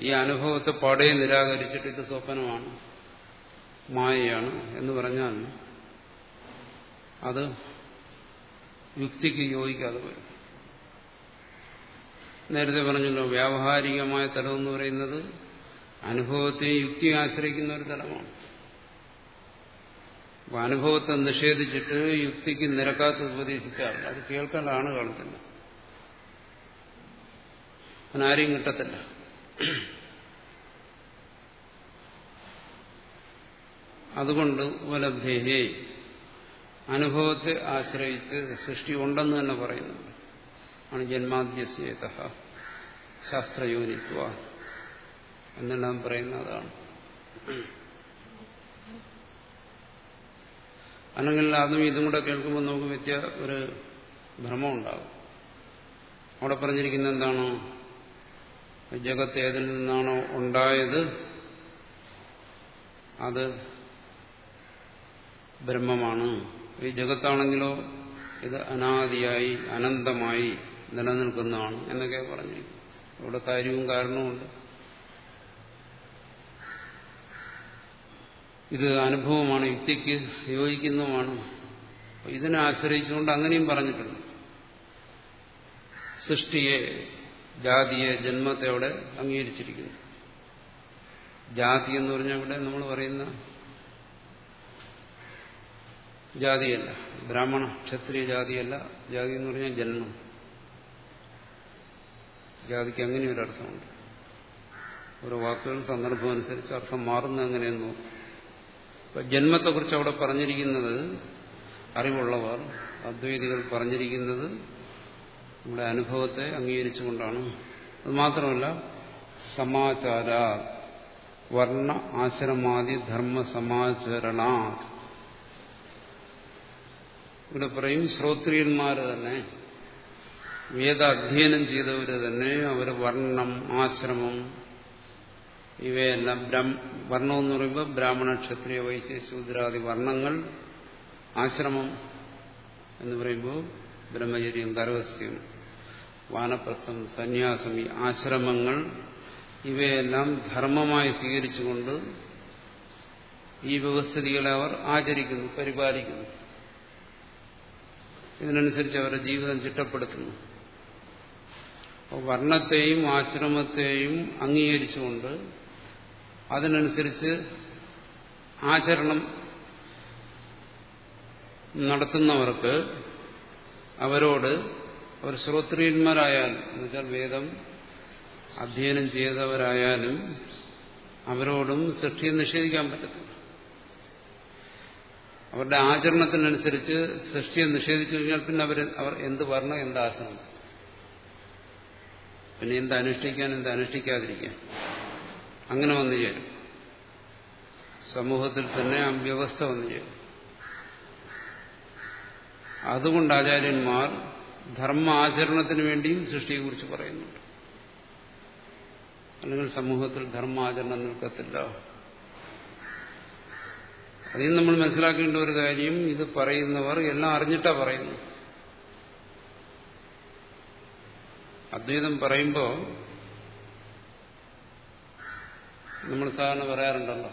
ഈ അനുഭവത്തെ പാടെ നിരാകരിച്ചിട്ട് ഇത് സ്വപ്നമാണ് മായയാണ് എന്ന് പറഞ്ഞാൽ അത് യുക്തിക്ക് യോജിക്കാതെ വരും നേരത്തെ പറഞ്ഞല്ലോ വ്യാവഹാരികമായ തലം എന്ന് പറയുന്നത് അനുഭവത്തെ യുക്തി ആശ്രയിക്കുന്ന ഒരു തലമാണ്. അനുഭവത്തെ നിഷേധിച്ചിട്ട് യുക്തിക്ക് നിരക്കാത്ത ഉപദേശിച്ചാൽ അത് കേൾക്കേണ്ട ആണ് കാണത്തില്ല അതിനാരെയും കിട്ടത്തില്ല. അതുകൊണ്ട് ഉപലബ്ധേഹേ. അനുഭവത്തെ ആശ്രയിച്ച് സൃഷ്ടി ഉണ്ടെന്ന് തന്നെ പറയുന്നുണ്ട്. ആണ് ജന്മാദ്യസ്യേത. ശാസ്ത്രയോനിത്വ. എന്നെല്ലാം പറയുന്നതാണ്. അല്ലെങ്കിൽ അതും ഇതും കൂടെ കേൾക്കുമ്പോൾ നമുക്ക് വ്യത്യ ഒരു ഭ്രമം ഉണ്ടാകും. അവിടെ പറഞ്ഞിരിക്കുന്ന എന്താണോ? ജഗത്ത് ഏതിൽ നിന്നാണോ ഉണ്ടായത്? അത് ബ്രഹ്മമാണ്. ഈ ജഗത്താണെങ്കിലോ ഇത് അനാദിയായി അനന്തമായി നിലനിൽക്കുന്നതാണ് എന്നൊക്കെ പറഞ്ഞിരിക്കും ഇവിടെ കാര്യവും കാരണവുമുണ്ട്. ഇത് അനുഭവമാണ് യുക്തിക്ക് യോജിക്കുന്നതുമാണ്. ഇതിനെ ആശ്രയിച്ചുകൊണ്ട് അങ്ങനെയും പറഞ്ഞിട്ടുണ്ട്. സൃഷ്ടിയെ ജാതിയെ ജന്മത്തെ അവിടെ അംഗീകരിച്ചിരിക്കുന്നു. ജാതി എന്ന് പറഞ്ഞാൽ ഇവിടെ നമ്മൾ പറയുന്ന ജാതിയല്ല ബ്രാഹ്മണ ക്ഷത്രിയ ജാതിയല്ല. ജാതി എന്ന് പറഞ്ഞാൽ ജന്മം ജാതിക്ക് അങ്ങനെ ഒരു അർത്ഥമുണ്ട്. ഓരോ വാക്കുകൾ സന്ദർഭം അനുസരിച്ച് അർത്ഥം മാറുന്ന അങ്ങനെയെന്നു ജന്മത്തെക്കുറിച്ച് അവിടെ പറഞ്ഞിരിക്കുന്നത് അറിവുള്ളവർ അദ്വൈതികൾ പറഞ്ഞിരിക്കുന്നത് നമ്മുടെ അനുഭവത്തെ അംഗീകരിച്ചുകൊണ്ടാണ്. അത് മാത്രമല്ല സമാചാര വർണ ആശ്രമാതി ധർമ്മ സമാചരണ. ഇവിടെ പറയും ശ്രോത്രിയന്മാർ തന്നെ വേദ അധ്യയനം ചെയ്തവർ തന്നെ അവർ വർണം ആശ്രമം ഇവയെല്ലാം വർണം എന്ന് പറയുമ്പോൾ ബ്രാഹ്മണ ക്ഷത്രിയ വൈശ്യ ശൂദ്രാദി വർണങ്ങൾ ആശ്രമം എന്ന് പറയുമ്പോൾ ബ്രഹ്മചര്യം ഗർഭസ്ഥ്യം വാനപ്രസ്ഥം സന്യാസം ഈ ആശ്രമങ്ങൾ ഇവയെല്ലാം ധർമ്മമായി സ്വീകരിച്ചുകൊണ്ട് ഈ വ്യവസ്ഥിതികളെ അവർ ആചരിക്കുന്നു പരിപാലിക്കുന്നു. ഇതിനനുസരിച്ച് അവരുടെ ജീവിതം ചിട്ടപ്പെടുത്തുന്നു. വർണത്തെയും ആശ്രമത്തെയും അംഗീകരിച്ചുകൊണ്ട് അതിനനുസരിച്ച് ആചരണം നടത്തുന്നവർക്ക് അവരോട് അവർ ശ്രോത്രിയന്മാരായാലും എന്നുവെച്ചാൽ വേദം അധ്യയനം ചെയ്തവരായാലും അവരോടും സൃഷ്ടിയെ നിഷേധിക്കാൻ പറ്റത്തില്ല. അവരുടെ ആചരണത്തിനനുസരിച്ച് സൃഷ്ടിയെ നിഷേധിച്ചു കഴിഞ്ഞാൽ പിന്നെ അവർ അവർ എന്ത് വർണം എന്ത് പിന്നെ എന്ത് അനുഷ്ഠിക്കാൻ എന്ത് അനുഷ്ഠിക്കാതിരിക്കാൻ? അങ്ങനെ വന്നു ചേരും. സമൂഹത്തിൽ തന്നെ അവ്യവസ്ഥ വന്നു ചേരും. അതുകൊണ്ട് ആചാര്യന്മാർ ധർമ്മ ആചരണത്തിന് വേണ്ടിയും സൃഷ്ടിയെക്കുറിച്ച് പറയുന്നുണ്ട്. അല്ലെങ്കിൽ സമൂഹത്തിൽ ധർമാചരണം നിൽക്കത്തില്ല. അതിന് നമ്മൾ മനസ്സിലാക്കേണ്ട ഒരു കാര്യം ഇത് പറയുന്നവർ എല്ലാം അറിഞ്ഞിട്ടാ പറയുന്നു അദ്വൈതം പറയുമ്പോൾ നമ്മൾ സാധാരണ പറയാറുണ്ടല്ലോ.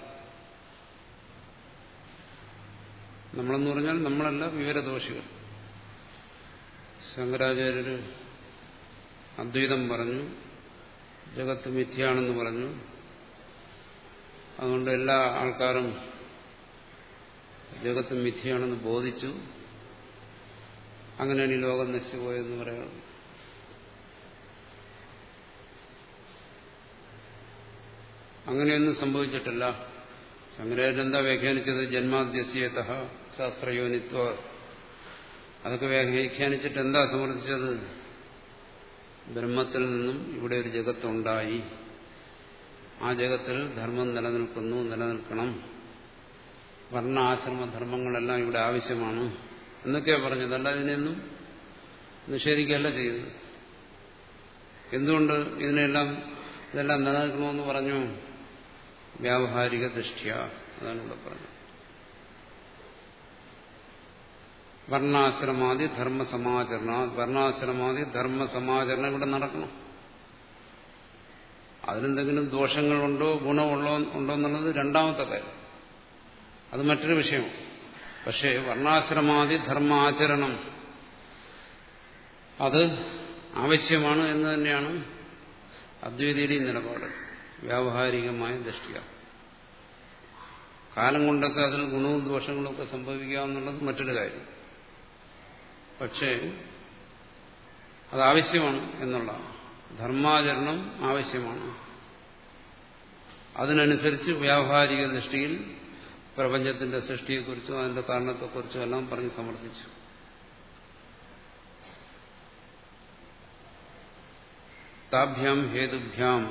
നമ്മളെന്ന് പറഞ്ഞാൽ നമ്മളല്ല വിവരദോഷികൾ. ശങ്കരാചാര്യർ അദ്വൈതം പറഞ്ഞു ജഗത്ത് മിഥ്യയാണെന്ന് പറഞ്ഞു. അതുകൊണ്ട് എല്ലാ ആൾക്കാരും ജഗത്ത് മിഥ്യയാണെന്ന് ബോധിച്ചു. അങ്ങനെയാണ് ഈ ലോകം നശിച്ചുപോയെന്ന് പറയാം. അങ്ങനെയൊന്നും സംഭവിച്ചിട്ടില്ല. ശങ്കരാചാര്യ എന്താ വ്യാഖ്യാനിച്ചത്? ജന്മാദ്യസ്യത ശാസ്ത്രയോനിത്വ അതൊക്കെ വ്യാഖ്യാനിച്ചിട്ട് എന്താ സമർത്ഥിച്ചത്? ബ്രഹ്മത്തിൽ നിന്നും ഇവിടെ ഒരു ജഗത്തുണ്ടായി. ആ ജഗത്തിൽ ധർമ്മം നിലനിൽക്കുന്നു നിലനിൽക്കണം. വർണാശ്രമധർമ്മങ്ങളെല്ലാം ധർമ്മങ്ങളെല്ലാം ഇവിടെ ആവശ്യമാണ്. എന്നൊക്കെയാ പറഞ്ഞത്. അല്ല ഇതിനെയൊന്നും നിഷേധിക്കുകയല്ല ചെയ്തത്. എന്തുകൊണ്ട് ഇതിനെല്ലാം ഇതെല്ലാം നിലനിൽക്കണമെന്ന് പറഞ്ഞു? വ്യാവഹാരിക ദൃഷ്ടിയ. അതാണ് ഇവിടെ പറഞ്ഞത്. വർണാശ്രമാദി ധർമ്മ സമാചരണ വർണാശ്രമാതി ധർമ്മ സമാചരണം ഇവിടെ നടക്കണം. അതിനെന്തെങ്കിലും ദോഷങ്ങളുണ്ടോ ഗുണമുള്ളോ ഉണ്ടോ എന്നുള്ളത് രണ്ടാമത്തെ കാര്യം. അത് മറ്റൊരു വിഷയമാണ്. പക്ഷേ വർണാശ്രമാദി ധർമാചരണം അത് ആവശ്യമാണ് എന്ന് തന്നെയാണ് അദ്വൈതിയുടെ നിലപാട്. വ്യാവഹാരികമായ ദൃഷ്ടിയ കാലം കൊണ്ടൊക്കെ അതിൽ ഗുണവും ദോഷങ്ങളും ഒക്കെ സംഭവിക്കാമെന്നുള്ളത് മറ്റൊരു കാര്യം. പക്ഷേ അത് ആവശ്യമാണ് എന്നുള്ള ധർമാചരണം ആവശ്യമാണ്. അതിനനുസരിച്ച് വ്യാവഹാരിക ദൃഷ്ടിയിൽ പ്രപഞ്ചത്തിന്റെ സൃഷ്ടിയെക്കുറിച്ചും അതിന്റെ കാരണത്തെക്കുറിച്ചും എല്ലാം പറഞ്ഞ് സമർത്ഥിച്ചു താഭ്യാം ഹേതുഭ്യാം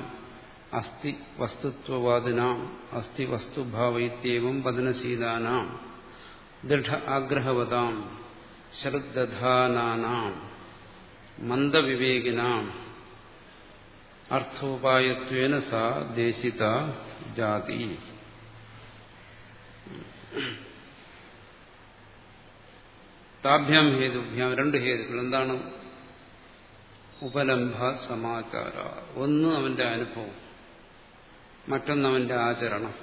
അസ്ഥി വസ്തുത്വവാദിനാം അസ്ഥി വസ്തുഭാവൈത്യവും വദനശീലാനാം ദൃഢ ആഗ്രഹവതാം ശ്രദ്ധാനാം മന്ദവിവേകിനാം. അർത്ഥോപായത്വേന സാ ദേശിത ജാതി. താഭ്യാം ഹേതുഭ്യാം രണ്ട് ഹേതുക്കൾ. എന്താണ്? ഉപലംഭ സമാചാര. ഒന്ന് അവന്റെ അനുഭവം മറ്റൊന്ന് അവന്റെ ആചരണം.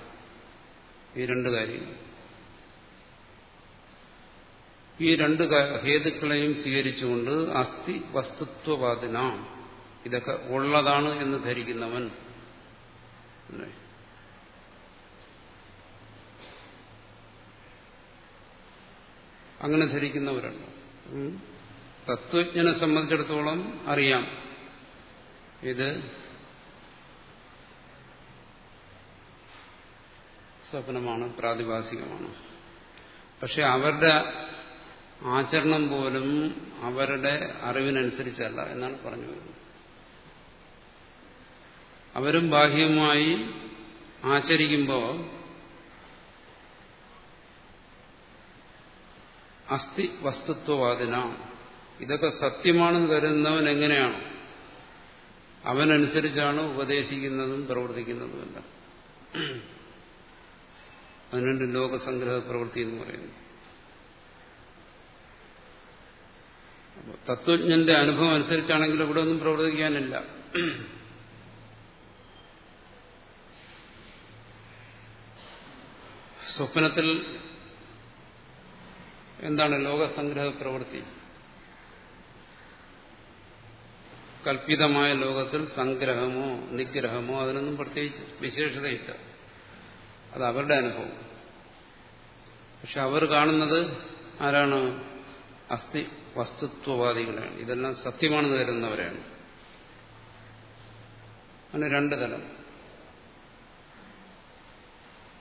ഈ രണ്ട് കാര്യങ്ങൾ. ഈ രണ്ട് ഹേതുക്കളെയും സ്വീകരിച്ചുകൊണ്ട് അസ്ഥി വസ്തുത്വവാദിന. ഇതൊക്കെ ഉള്ളതാണ് എന്ന് ധരിക്കുന്നവൻ. അങ്ങനെ ധരിക്കുന്നവരുണ്ട്. തത്വജ്ഞനെ സംബന്ധിച്ചിടത്തോളം അറിയാം. ഇത് സ്വപ്നമാണ് പ്രാതിഭാസികമാണ്. പക്ഷെ അവരുടെ ആചരണം പോലും അവരുടെ അറിവിനനുസരിച്ചല്ല എന്നാണ് പറഞ്ഞു വരുന്നത് അവരും ബാഹ്യമായി ആചരിക്കുമ്പോൾ അസ്ഥി വസ്തുത്വവാദിന. ഇതൊക്കെ സത്യമാണെന്ന് കരുതുന്നവൻ എങ്ങനെയാണ്? അവനനുസരിച്ചാണ് ഉപദേശിക്കുന്നതും പ്രവർത്തിക്കുന്നതുമെല്ലാം. അതിനുണ്ട് ലോകസംഗ്രഹ പ്രവൃത്തി എന്ന് പറയുന്നത് തത്വജ്ഞന്റെ അനുഭവം അനുസരിച്ചാണെങ്കിൽ ഇവിടെ ഒന്നും പ്രവർത്തിക്കാനില്ല. സ്വപ്നത്തിൽ എന്താണ് ലോകസംഗ്രഹ പ്രവൃത്തി? കൽപ്പിതമായ ലോകത്തിൽ സംഗ്രഹമോ നിഗ്രഹമോ അതിനൊന്നും പ്രത്യേകിച്ച് വിശേഷതയില്ല. അത് അവരുടെ അനുഭവം. പക്ഷെ അവർ കാണുന്നത് ആരാണ്? അസ്ഥി വസ്തുത്വവാദികളാണ്. ഇതെല്ലാം സത്യമാണെന്ന് കരുതുന്നവരാണ് അങ്ങനെ രണ്ട് തലം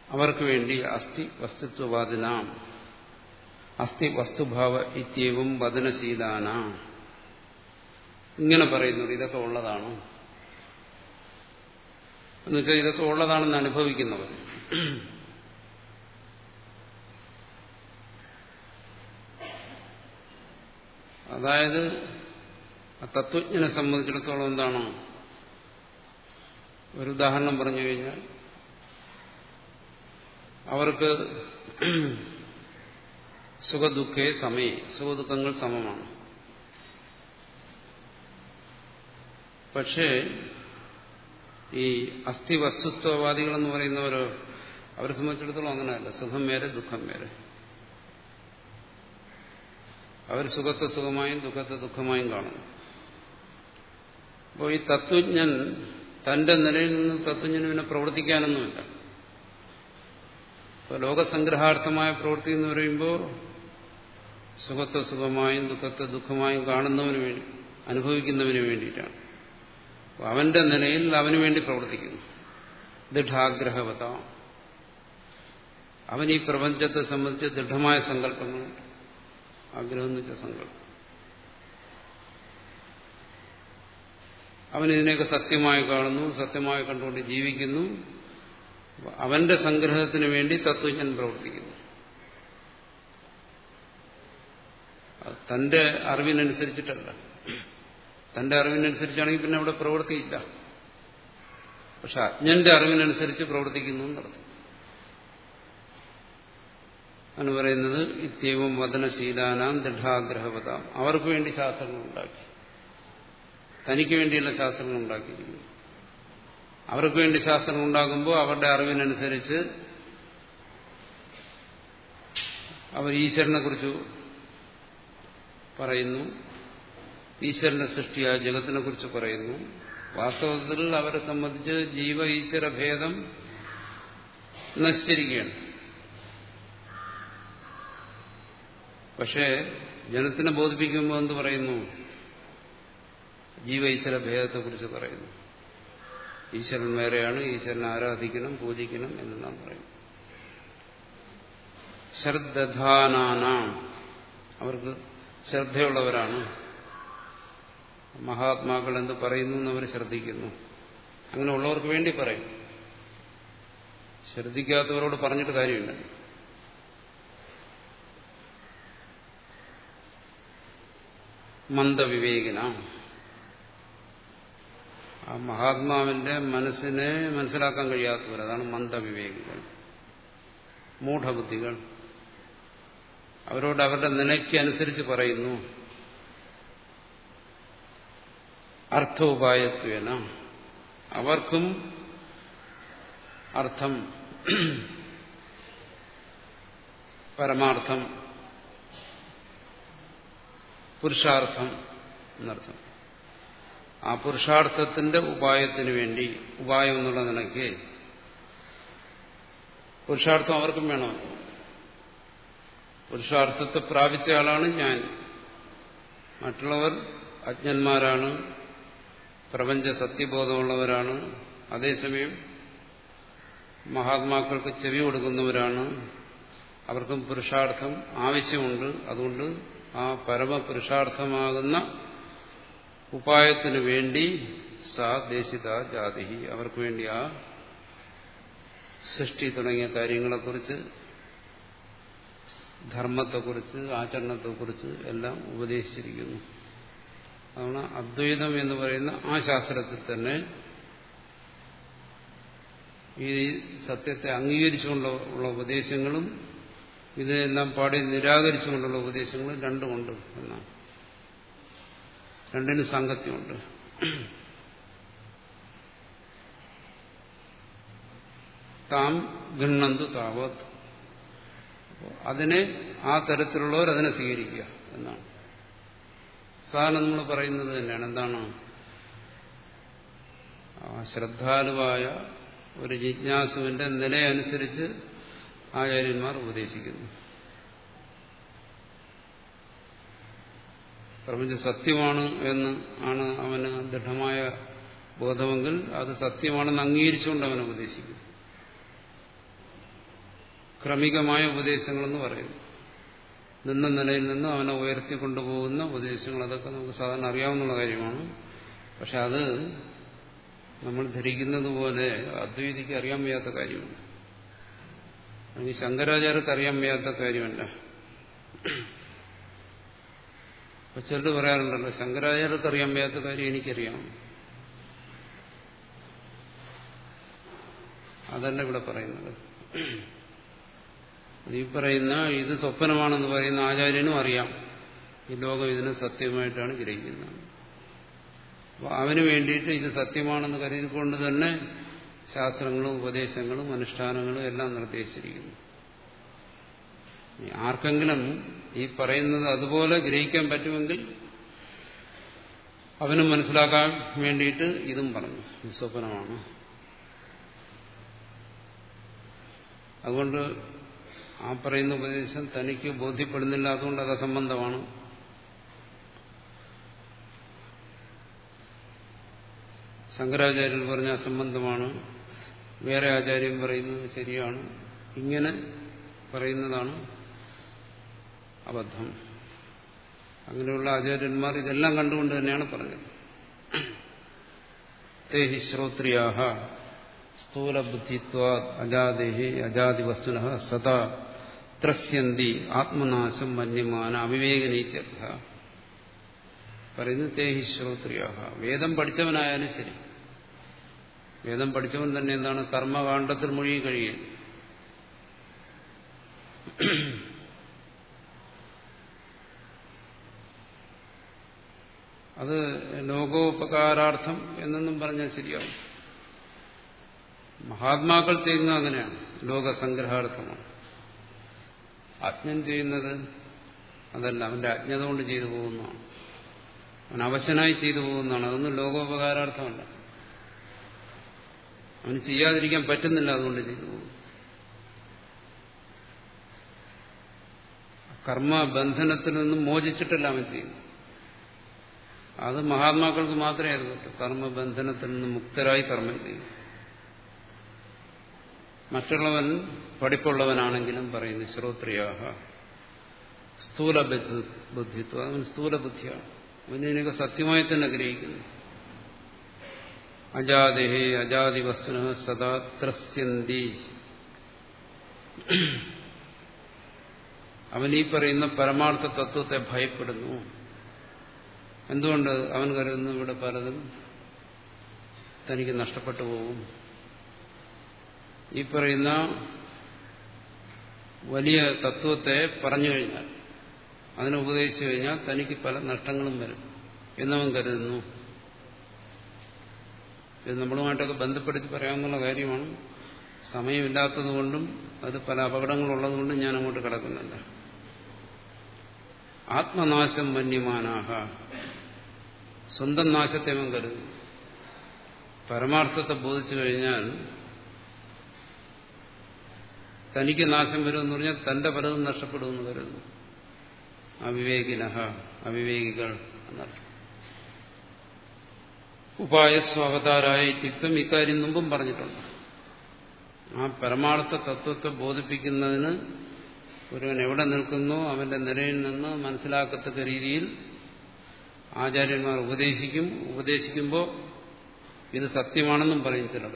അവർക്ക് വേണ്ടി അസ്ഥി വസ്തുത്വവാദിനാം. അസ്ഥി വസ്തുഭാവ ഇത്യവും വദനശീലാന. ഇങ്ങനെ പറയുന്നു ഇതൊക്കെ ഉള്ളതാണോ? എന്നുവെച്ചാൽ ഇതൊക്കെ ഉള്ളതാണെന്ന് അനുഭവിക്കുന്നവർ. അതായത് തത്വജ്ഞനെ സംബന്ധിച്ചിടത്തോളം എന്താണോ? ഒരു ഉദാഹരണം പറഞ്ഞു കഴിഞ്ഞാൽ അവർക്ക് സുഖദുഃഖേ സമയ സുഖദുഃഖങ്ങൾ സമമാണ്. പക്ഷേ ഈ അസ്ഥി വസ്തുത്വവാദികളെന്ന് പറയുന്നവരോ അവരെ സംബന്ധിച്ചിടത്തോളം അങ്ങനെയല്ല. സുഖം വേറെ ദുഃഖം വേറെ അവർ സുഖത്തെ സുഖമായും ദുഃഖത്തെ ദുഃഖമായും കാണുന്നു. അപ്പോൾ ഈ തത്വജ്ഞൻ തന്റെ നിലയിൽ നിന്ന് തത്വജ്ഞന് പിന്നെ പ്രവർത്തിക്കാനൊന്നുമില്ല. ഇപ്പോൾ ലോകസംഗ്രഹാർത്ഥമായ പ്രവൃത്തി എന്ന് പറയുമ്പോൾ സുഖത്തെ സുഖമായും ദുഃഖത്തെ ദുഃഖമായും കാണുന്നവന് വേണ്ടി അനുഭവിക്കുന്നവന് വേണ്ടിയിട്ടാണ്. അവന്റെ നിലയിൽ അവന് വേണ്ടി പ്രവർത്തിക്കുന്നു. ദൃഢാഗ്രഹവത. അവൻ ഈ പ്രപഞ്ചത്തെ സംബന്ധിച്ച് ദൃഢമായ സങ്കല്പങ്ങളുണ്ട്. ആഗ്രഹം എന്ന് വെച്ച സങ്കല്പം അവൻ ഇതിനെയൊക്കെ സത്യമായി കാണുന്നു സത്യമായി കണ്ടുകൊണ്ട് ജീവിക്കുന്നു. അവന്റെ സംഗ്രഹത്തിന് വേണ്ടി തത്വജ്ഞൻ പ്രവർത്തിക്കുന്നു. തന്റെ അറിവിനനുസരിച്ചിട്ടല്ല. തന്റെ അറിവിനനുസരിച്ചാണെങ്കിൽ പിന്നെ അവിടെ പ്രവൃത്തിയില്ല. പക്ഷെ അജ്ഞന്റെ അറിവിനനുസരിച്ച് പ്രവർത്തിക്കുന്നു എന്നർത്ഥം ആണ് പറയുന്നത് ഇത്യവും വദനശീലാനാം ദൃഢാഗ്രഹവതാം. അവർക്ക് വേണ്ടി ശാസ്ത്രങ്ങൾ ഉണ്ടാക്കി. തനിക്ക് വേണ്ടിയുള്ള ശാസ്ത്രങ്ങൾ ഉണ്ടാക്കിയിരിക്കുന്നു. അവർക്ക് വേണ്ടി ശാസ്ത്രങ്ങൾ ഉണ്ടാകുമ്പോൾ അവരുടെ അറിവിനനുസരിച്ച് അവർ ഈശ്വരനെ കുറിച്ച് പറയുന്നു. ഈശ്വരന്റെ സൃഷ്ടിയായ ജഗത്തിനെ കുറിച്ച് പറയുന്നു. വാസ്തവത്തിൽ അവരെ സംബന്ധിച്ച് ജീവ ഈശ്വര ഭേദം നശിച്ചിരിക്കുകയാണ്. പക്ഷേ ജനത്തിനെ ബോധിപ്പിക്കുമ്പോൾ എന്ത് പറയുന്നു? ജീവ ഈശ്വര ഭേദത്തെക്കുറിച്ച് പറയുന്നു. ഈശ്വരൻ വേറെയാണ് ഈശ്വരനെ ആരാധിക്കണം പൂജിക്കണം എന്ന് നാം പറയും. ശ്രദ്ധാനാനാം അവർക്ക് ശ്രദ്ധയുള്ളവരാണ്. മഹാത്മാക്കൾ എന്ത് പറയുന്നു എന്നവർ ശ്രദ്ധിക്കുന്നു. അങ്ങനെയുള്ളവർക്ക് വേണ്ടി പറയും. ശ്രദ്ധിക്കാത്തവരോട് പറഞ്ഞിട്ട് കാര്യമില്ല. മന്ദവിവേകിന. ആ മഹാത്മാവിന്റെ മനസ്സിനെ മനസ്സിലാക്കാൻ കഴിയാത്തവർ അതാണ് മന്ദവിവേകികൾ. മൂഢബുദ്ധികൾ. അവരോട് അവരുടെ നിലയ്ക്ക് അനുസരിച്ച് പറയുന്നു. അർത്ഥോപായത്വേന. അവർക്കും അർത്ഥം പരമാർത്ഥം പുരുഷാർത്ഥം എന്നർത്ഥം. ആ പുരുഷാർത്ഥത്തിന്റെ ഉപായത്തിന് വേണ്ടി ഉപായം എന്നുള്ള നിലയ്ക്ക് പുരുഷാർത്ഥം അവർക്കും വേണം. പുരുഷാർത്ഥത്തെ പ്രാപിച്ച ആളാണ് ഞാൻ. മറ്റുള്ളവർ അജ്ഞന്മാരാണ്. പ്രപഞ്ച സത്യബോധമുള്ളവരാണ്. അതേസമയം മഹാത്മാക്കൾക്ക് ചെവി കൊടുക്കുന്നവരാണ്. അവർക്കും പുരുഷാർത്ഥം ആവശ്യമുണ്ട്. അതുകൊണ്ട് ആ പരമപുരുഷാർത്ഥമാകുന്ന ഉപായത്തിനു വേണ്ടി സാ ദേശിത ജാതി അവർക്ക് വേണ്ടി ആ സൃഷ്ടി തുടങ്ങിയ കാര്യങ്ങളെക്കുറിച്ച് ധർമ്മത്തെക്കുറിച്ച് ആചരണത്തെക്കുറിച്ച് എല്ലാം ഉപദേശിച്ചിരിക്കുന്നു. അതാണ് അദ്വൈതം എന്ന് പറയുന്ന ആ ശാസ്ത്രത്തിൽ തന്നെ ഈ സത്യത്തെ അംഗീകരിച്ചുകൊണ്ടുള്ള ഉപദേശങ്ങളും ഇതിനെല്ലാം പാടി നിരാകരിച്ചുകൊണ്ടുള്ള ഉപദേശങ്ങൾ രണ്ടുമുണ്ട് എന്നാണ്. രണ്ടിനും സാങ്കത്യമുണ്ട് താം ഗണ്ണന്തു താവത്. അതിനെ ആ തരത്തിലുള്ളവർ അതിനെ സ്വീകരിക്കുക എന്നാണ്. സാധാരണ നമ്മൾ പറയുന്നത് തന്നെയാണ്. എന്താണ്? ശ്രദ്ധാലുവായ ഒരു ജിജ്ഞാസുവിന്റെ നിലയനുസരിച്ച് ആചാര്യന്മാർ ഉപദേശിക്കുന്നു. പ്രപഞ്ചം സത്യമാണ് എന്ന് ആണ് അവന് ദൃഢമായ ബോധമെങ്കിൽ അത് സത്യമാണെന്ന് അംഗീകരിച്ചുകൊണ്ട് അവൻ ഉപദേശിക്കും ക്രമികമായ ഉപദേശങ്ങളെന്ന് പറയുന്നു. നിന്ന നിലയിൽ നിന്ന് അവനെ ഉയർത്തിക്കൊണ്ടുപോകുന്ന ഉപദേശങ്ങൾ അതൊക്കെ നമുക്ക് സാധാരണ അറിയാവുന്ന കാര്യമാണ്. പക്ഷെ അത് നമ്മൾ ധരിക്കുന്നത് പോലെ അദ്വൈതിക്ക് അറിയാൻ വയ്യാത്ത കാര്യമല്ല അല്ലെങ്കിൽ ശങ്കരാചാര്യർക്ക് അറിയാൻ വയ്യാത്ത കാര്യമല്ല. അപ്പൊ ചിലർ പറയാറുണ്ടല്ലോ ശങ്കരാചാര്യർക്ക് അറിയാൻ വയ്യാത്ത കാര്യം എനിക്കറിയാം. അതല്ല ഇവിടെ പറയുന്നത്. ഈ പറയുന്ന ഇത് സ്വപ്നമാണെന്ന് പറയുന്ന ആചാര്യനും അറിയാം. ഈ ലോകം ഇതിനെ സത്യമായിട്ടാണ് ഗ്രഹിക്കുന്നത്. അവന് വേണ്ടിയിട്ട് ഇത് സത്യമാണെന്ന് കരുതിക്കൊണ്ട് തന്നെ ശാസ്ത്രങ്ങളും ഉപദേശങ്ങളും അനുഷ്ഠാനങ്ങളും എല്ലാം നിർദ്ദേശിച്ചിരിക്കുന്നു. ആർക്കെങ്കിലും ഈ പറയുന്നത് അതുപോലെ ഗ്രഹിക്കാൻ പറ്റുമെങ്കിൽ അവനും മനസ്സിലാക്കാൻ വേണ്ടിയിട്ട് ഇതും പറഞ്ഞു. സ്വപ്നമാണ്. അതുകൊണ്ട് ആ പറയുന്ന ഉപദേശം തനിക്ക് ബോധ്യപ്പെടുന്നില്ല. അതുകൊണ്ട് അത് അസംബന്ധമാണ്. ശങ്കരാചാര്യൻ പറഞ്ഞ അസംബന്ധമാണ്. വേറെ ആചാര്യം പറയുന്നത് ശരിയാണ്. ഇങ്ങനെ പറയുന്നതാണ് അബദ്ധം. അങ്ങനെയുള്ള ആചാര്യന്മാർ ഇതെല്ലാം കണ്ടുകൊണ്ട് തന്നെയാണ് പറഞ്ഞത്. തേഹി ശ്രോത്രിയാഹ സ്ഥൂലബുദ്ധിത്വ അജാദേഹി അജാതി വസ്തുന സദാ ത്രസ്യന്തി ആത്മനാശം വന്യമാന അവിവേകനീത്യർത്ഥ. പറയുന്നത് തേഹി ശ്രോത്രിയാഹ. വേദം പഠിച്ചവനായാലും ശരി. വേദം പഠിച്ചവൻ തന്നെ എന്താണ്? കർമ്മകാണ്ഡത്തിൽ മുഴുകി കഴിയുക അത് ലോകോപകാരാർത്ഥം എന്നൊന്നും പറഞ്ഞാൽ ശരിയാവും. മഹാത്മാക്കൾ ചെയ്യുന്നത് അങ്ങനെയാണ്. ലോകസംഗ്രഹാർത്ഥമാണ്. അജ്ഞൻ ചെയ്യുന്നത് അതല്ല അവന്റെ അജ്ഞത കൊണ്ട് ചെയ്തു പോകുന്നതാണ്. അവൻ അവശനായി ചെയ്തു പോകുന്നതാണ്. അതൊന്നും ലോകോപകാരാർത്ഥമല്ല. അവന് ചെയ്യാതിരിക്കാൻ പറ്റുന്നില്ല അതുകൊണ്ട് ചെയ്തു. കർമ്മബന്ധനത്തിൽ നിന്നും മോചിച്ചിട്ടല്ല അവൻ ചെയ്യുന്നു അത് മഹാത്മാക്കൾക്ക് മാത്രമേ അത് കർമ്മബന്ധനത്തിൽ നിന്ന് മുക്തരായി കർമ്മം ചെയ്യും. മറ്റുള്ളവൻ പഠിപ്പുള്ളവനാണെങ്കിലും പറയുന്നു ശ്രോത്രിയാഹ സ്ഥൂല ബുദ്ധിത്വം. അവൻ സ്ഥൂല ബുദ്ധിയാണ് അവനെ സത്യമായി തന്നെ ഗ്രഹിക്കുന്നു. അജാദേഹേ അജാതി വസ്തുന സദാ ത്രസ്യന്തി. അവൻ ഈ പറയുന്ന പരമാർത്ഥ തത്വത്തെ ഭയപ്പെടുന്നു. എന്തുകൊണ്ട് അവൻ കരുതുന്നു ഇവിടെ പലതും? തനിക്ക് നഷ്ടപ്പെട്ടു പോകും. ഈ പറയുന്ന വലിയ തത്വത്തെ പറഞ്ഞു കഴിഞ്ഞാൽ അതിനെ ഉപദേശിച്ചു കഴിഞ്ഞാൽ തനിക്ക് പല നഷ്ടങ്ങളും വരും എന്നവൻ കരുതുന്നു. ഇത് നമ്മളുമായിട്ടൊക്കെ ബന്ധപ്പെടുത്തി പറയാവുന്ന കാര്യമാണ്. സമയമില്ലാത്തതുകൊണ്ടും അത് പല അപകടങ്ങളുള്ളതുകൊണ്ടും ഞാൻ അങ്ങോട്ട് കിടക്കുന്നില്ല. ആത്മനാശം വന്യമാനാഹ സ്വന്തം നാശത്തെ കരുതുന്നു? പരമാർത്ഥത്തെ ബോധിച്ചു കഴിഞ്ഞാൽ തനിക്ക് നാശം വരുമെന്ന് പറഞ്ഞാൽ തന്റെ പലതും നഷ്ടപ്പെടുമെന്ന് കരുതുന്നു. അവിവേകിനഹ അവിവേകികൾ എന്നർത്ഥം. ഉപായസ്വ ചിത്തം ഇക്കാര്യം മുമ്പും പറഞ്ഞിട്ടുണ്ട്. ആ പരമാർത്ഥ തത്വത്തെ ബോധിപ്പിക്കുന്നതിന് ഒരുവൻ എവിടെ നിൽക്കുന്നു അവന്റെ നിലയിൽ നിന്ന് മനസ്സിലാക്കത്തക്ക രീതിയിൽ ആചാര്യന്മാർ ഉപദേശിക്കും. ഉപദേശിക്കുമ്പോൾ ഇത് സത്യമാണെന്നും പറയും ചിലർ.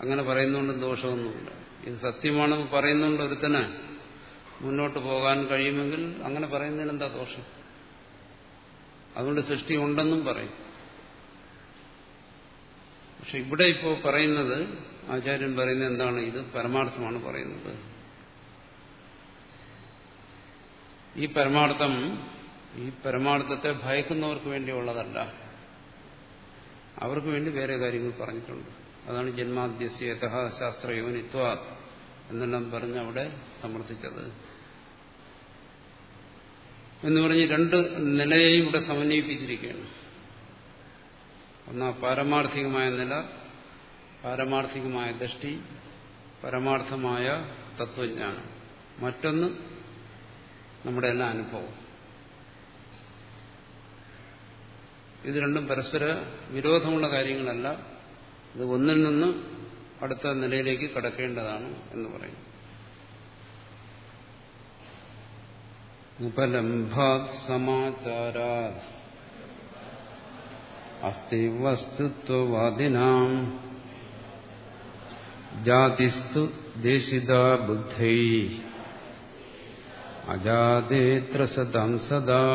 അങ്ങനെ പറയുന്നുകൊണ്ടും ദോഷമൊന്നുമില്ല. ഇത് സത്യമാണെന്ന് പറയുന്നതുകൊണ്ട് ഒരുത്തന് മുന്നോട്ട് പോകാൻ കഴിയുമെങ്കിൽ അങ്ങനെ പറയുന്നതിന് എന്താ ദോഷം? അതുകൊണ്ട് സൃഷ്ടി ഉണ്ടെന്നും പറയും. പക്ഷെ ഇവിടെ ഇപ്പോൾ പറയുന്നത് ആചാര്യൻ പറയുന്നത് എന്താണ്? ഇത് പരമാർത്ഥമാണ് പറയുന്നത്. ഈ പരമാർത്ഥം ഈ പരമാർത്ഥത്തെ ഭയക്കുന്നവർക്ക് വേണ്ടിയുള്ളതല്ല. അവർക്ക് വേണ്ടി വേറെ കാര്യങ്ങൾ പറഞ്ഞിട്ടുണ്ട്. അതാണ് ജന്മാദ്യസ്യ ശാസ്ത്ര ശാസ്ത്രയോനിത്വ എന്നെല്ലാം പറഞ്ഞ് അവിടെ സമർത്ഥിച്ചത്. എന്ന് പറഞ്ഞ് രണ്ട് നിലയെയും ഇവിടെ സമന്വയിപ്പിച്ചിരിക്കുകയാണ്. ഒന്ന് പാരമാർത്ഥികമായ നില പാരമാർത്ഥികമായ ദൃഷ്ടി പരമാർത്ഥമായ തത്വജ്ഞാനം. മറ്റൊന്ന് നമ്മുടെ എല്ലാ അനുഭവം ഇത് രണ്ടും പരസ്പര വിരോധമുള്ള കാര്യങ്ങളല്ല. ഇത് ഒന്നിൽ നിന്ന് അടുത്ത നിലയിലേക്ക് കടക്കേണ്ടതാണ് എന്ന് പറയും. ഉപലംഭാത് സമാചാരാ അസ്തി വസ്തുത്വവാദിനാം ജാതിസ്തു ദേശിത ബുദ്ധൈ. അജാതേത്ര സദാം സദാ.